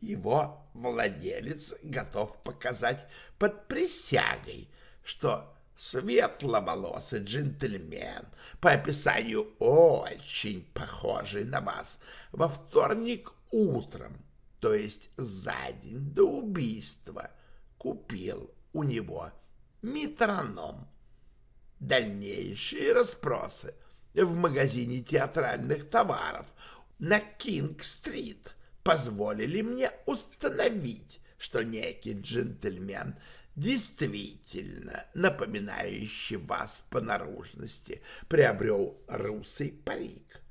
Его владелец готов показать под присягой, что светловолосый джентльмен, по описанию очень похожий на вас, во вторник утром, то есть за день до убийства, купил у него метроном. Дальнейшие расспросы в магазине театральных товаров на Кинг-стрит позволили мне установить, что некий джентльмен — действительно напоминающий вас по наружности, приобрел русый парик.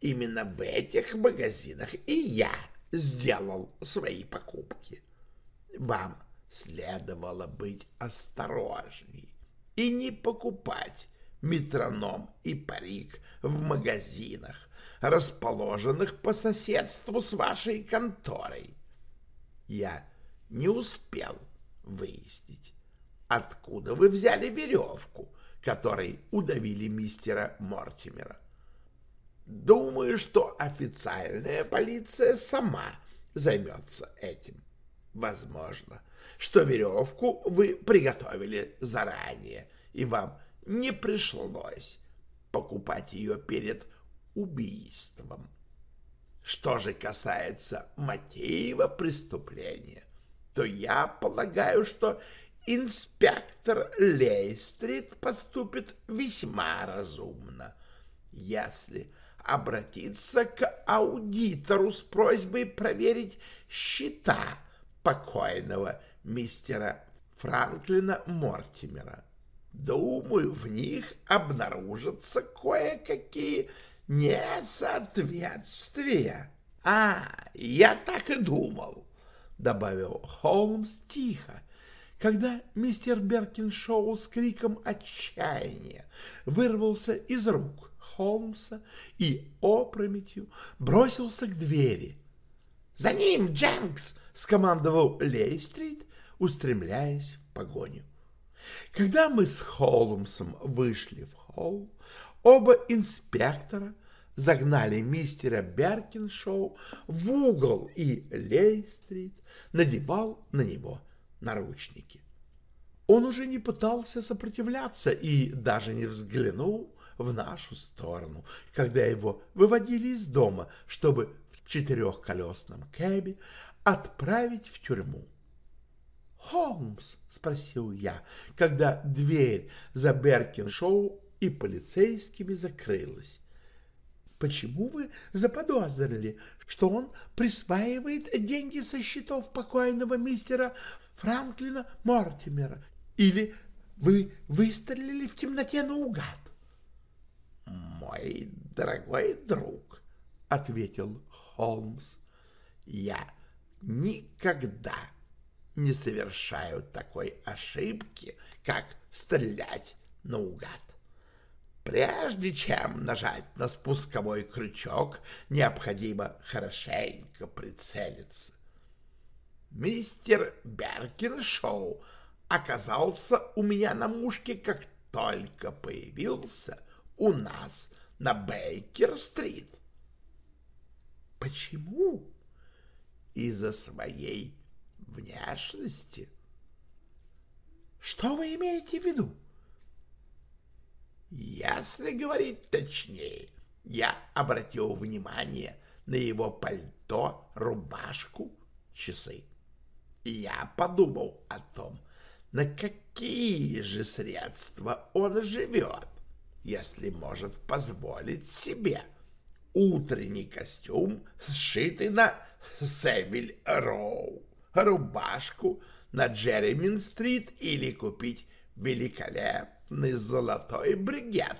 Именно в этих магазинах и я сделал свои покупки. Вам следовало быть осторожней и не покупать метроном и парик в магазинах, расположенных по соседству с вашей конторой. Я не успел выяснить, откуда вы взяли веревку, которой удавили мистера Мортимера. Думаю, что официальная полиция сама займется этим. Возможно, что веревку вы приготовили заранее, и вам не пришлось покупать ее перед убийством. Что же касается мотива преступления, то я полагаю, что инспектор Лейстрит поступит весьма разумно, если обратиться к аудитору с просьбой проверить счета покойного мистера Франклина Мортимера. Думаю, в них обнаружатся кое-какие несоответствия. — А, я так и думал, — добавил Холмс тихо, когда мистер Беркиншоу с криком отчаяния вырвался из рук Холмса и опрометью бросился к двери. «За ним, Дженкс!» — скомандовал Лейстрит, устремляясь в погоню. Когда мы с Холмсом вышли в холл, оба инспектора загнали мистера Беркиншоу в угол, и Лейстрит надевал на него наручники. Он уже не пытался сопротивляться и даже не взглянул в нашу сторону, когда его выводили из дома, чтобы в четырехколесном кэбе отправить в тюрьму. «Холмс?» — спросил я, когда дверь за Беркин-шоу и полицейскими закрылась. «Почему вы заподозрили, что он присваивает деньги со счетов покойного мистера Франклина Мортимера? Или вы выстрелили в темноте наугад?» «Мой дорогой друг», — ответил Холмс, — «я никогда не совершают такой ошибки, как стрелять наугад. Прежде чем нажать на спусковой крючок, необходимо хорошенько прицелиться. Мистер Беркиншоу оказался у меня на мушке, как только появился у нас на Бейкер-стрит. Почему? Из-за своей внешности. Что вы имеете в виду? Если говорить точнее, я обратил внимание на его пальто, рубашку, часы. И я подумал о том, на какие же средства он живет, если может позволить себе утренний костюм, сшитый на Севиль-Роу рубашку на Джеремин-стрит или купить великолепный золотой бригет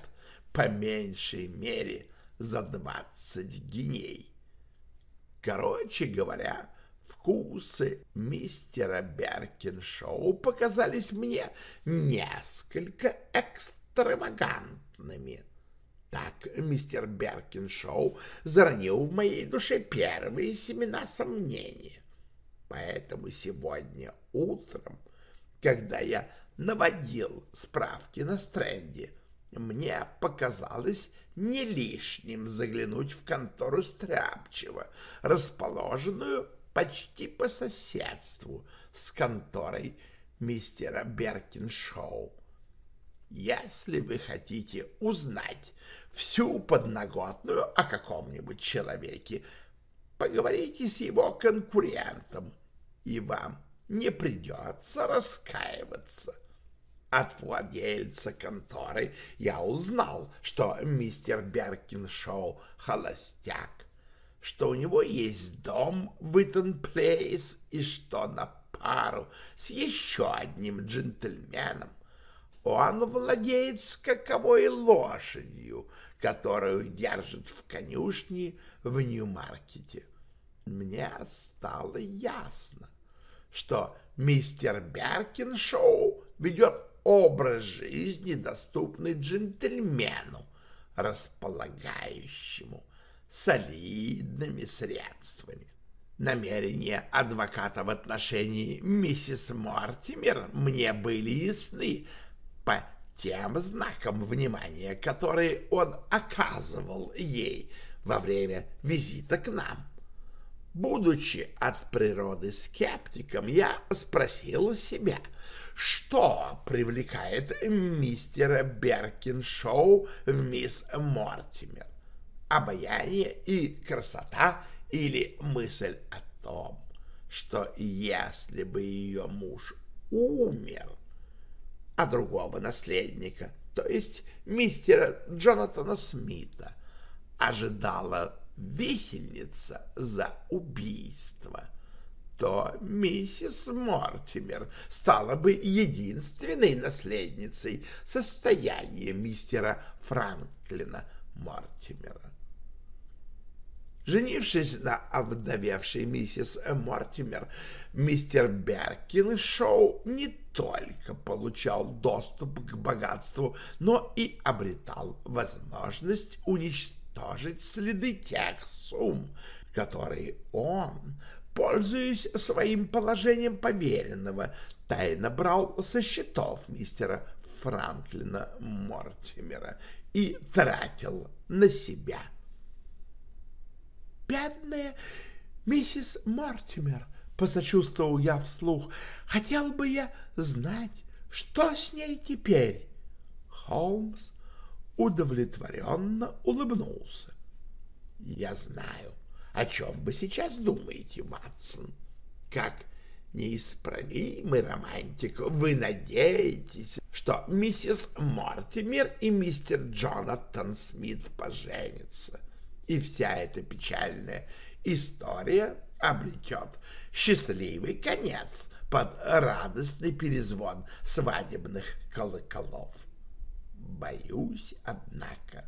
по меньшей мере за двадцать гиней. Короче говоря, вкусы мистера Беркиншоу показались мне несколько экстравагантными. Так мистер Беркиншоу заронил в моей душе первые семена сомнения. Поэтому сегодня утром, когда я наводил справки на стренде, мне показалось не лишним заглянуть в контору Стряпчева, расположенную почти по соседству с конторой мистера Беркиншоу. Если вы хотите узнать всю подноготную о каком-нибудь человеке, поговорите с его конкурентом, и вам не придется раскаиваться. От владельца конторы я узнал, что мистер Беркиншоу холостяк, что у него есть дом в Итон-Плейс и что на пару с еще одним джентльменом. Он владеет скаковой лошадью, которую держит в конюшне в Нью-Маркете. Мне стало ясно, что мистер Беркиншоу ведет образ жизни, доступный джентльмену, располагающему солидными средствами. Намерения адвоката в отношении миссис Мортимер мне были ясны по тем знакам внимания, которые он оказывал ей во время визита к нам. Будучи от природы скептиком, я спросил себя, что привлекает мистера Беркиншоу в мисс Мортимер. обаяние и красота или мысль о том, что если бы ее муж умер, а другого наследника, то есть мистера Джонатана Смита, ожидала висельница за убийство, то миссис Мортимер стала бы единственной наследницей состояния мистера Франклина Мортимера. Женившись на овдовевшей миссис Мортимер, мистер Беркин Шоу не только получал доступ к богатству, но и обретал возможность уничтожить следы тех сумм, которые он, пользуясь своим положением поверенного, тайно брал со счетов мистера Франклина Мортимера и тратил на себя – бедная миссис Мортимер, — посочувствовал я вслух. — Хотел бы я знать, что с ней теперь. Холмс удовлетворенно улыбнулся. — Я знаю, о чем вы сейчас думаете, Ватсон. Как неисправимый романтик, вы надеетесь, что миссис Мортимер и мистер Джонатан Смит поженятся. — и вся эта печальная история обретет счастливый конец под радостный перезвон свадебных колоколов. Боюсь, однако,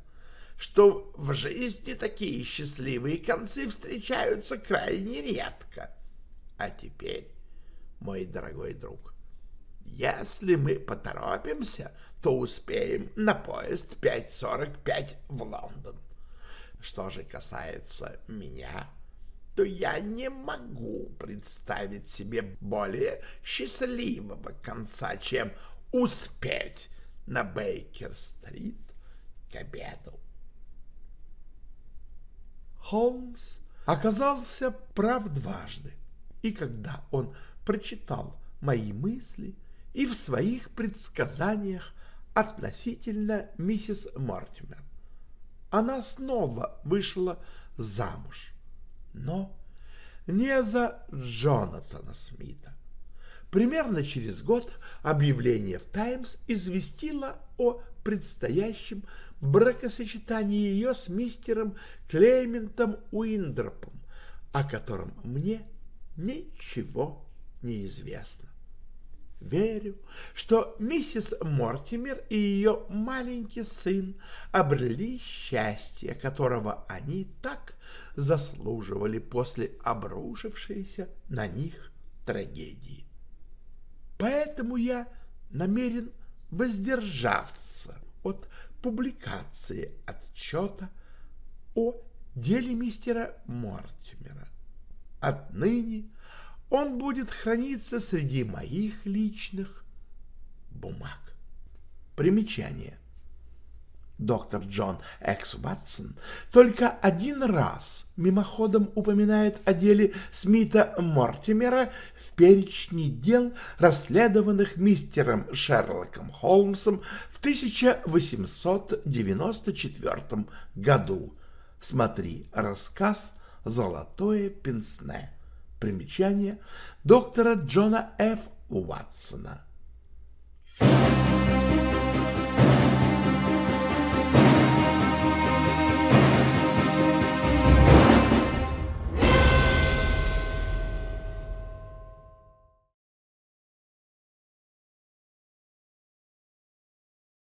что в жизни такие счастливые концы встречаются крайне редко. А теперь, мой дорогой друг, если мы поторопимся, то успеем на поезд 5.45 в Лондон. Что же касается меня, то я не могу представить себе более счастливого конца, чем успеть на Бейкер-стрит к обеду. Холмс оказался прав дважды, и когда он прочитал мои мысли и в своих предсказаниях относительно миссис Мортимер, она снова вышла замуж. Но не за Джонатана Смита. Примерно через год объявление в «Таймс» известило о предстоящем бракосочетании ее с мистером Клементом Уиндропом, о котором мне ничего не известно. Верю, что миссис Мортимер и ее маленький сын обрели счастье, которого они так заслуживали после обрушившейся на них трагедии. Поэтому я намерен воздержаться от публикации отчета о деле мистера Мортимера. Отныне он будет храниться среди моих личных бумаг. Примечание. Доктор Джон Экс Ватсон только один раз мимоходом упоминает о деле Смита Мортимера в перечне дел, расследованных мистером Шерлоком Холмсом в 1894 году. Смотри рассказ «Золотое пенсне» Примечание доктора Джона Ф. Уатсона.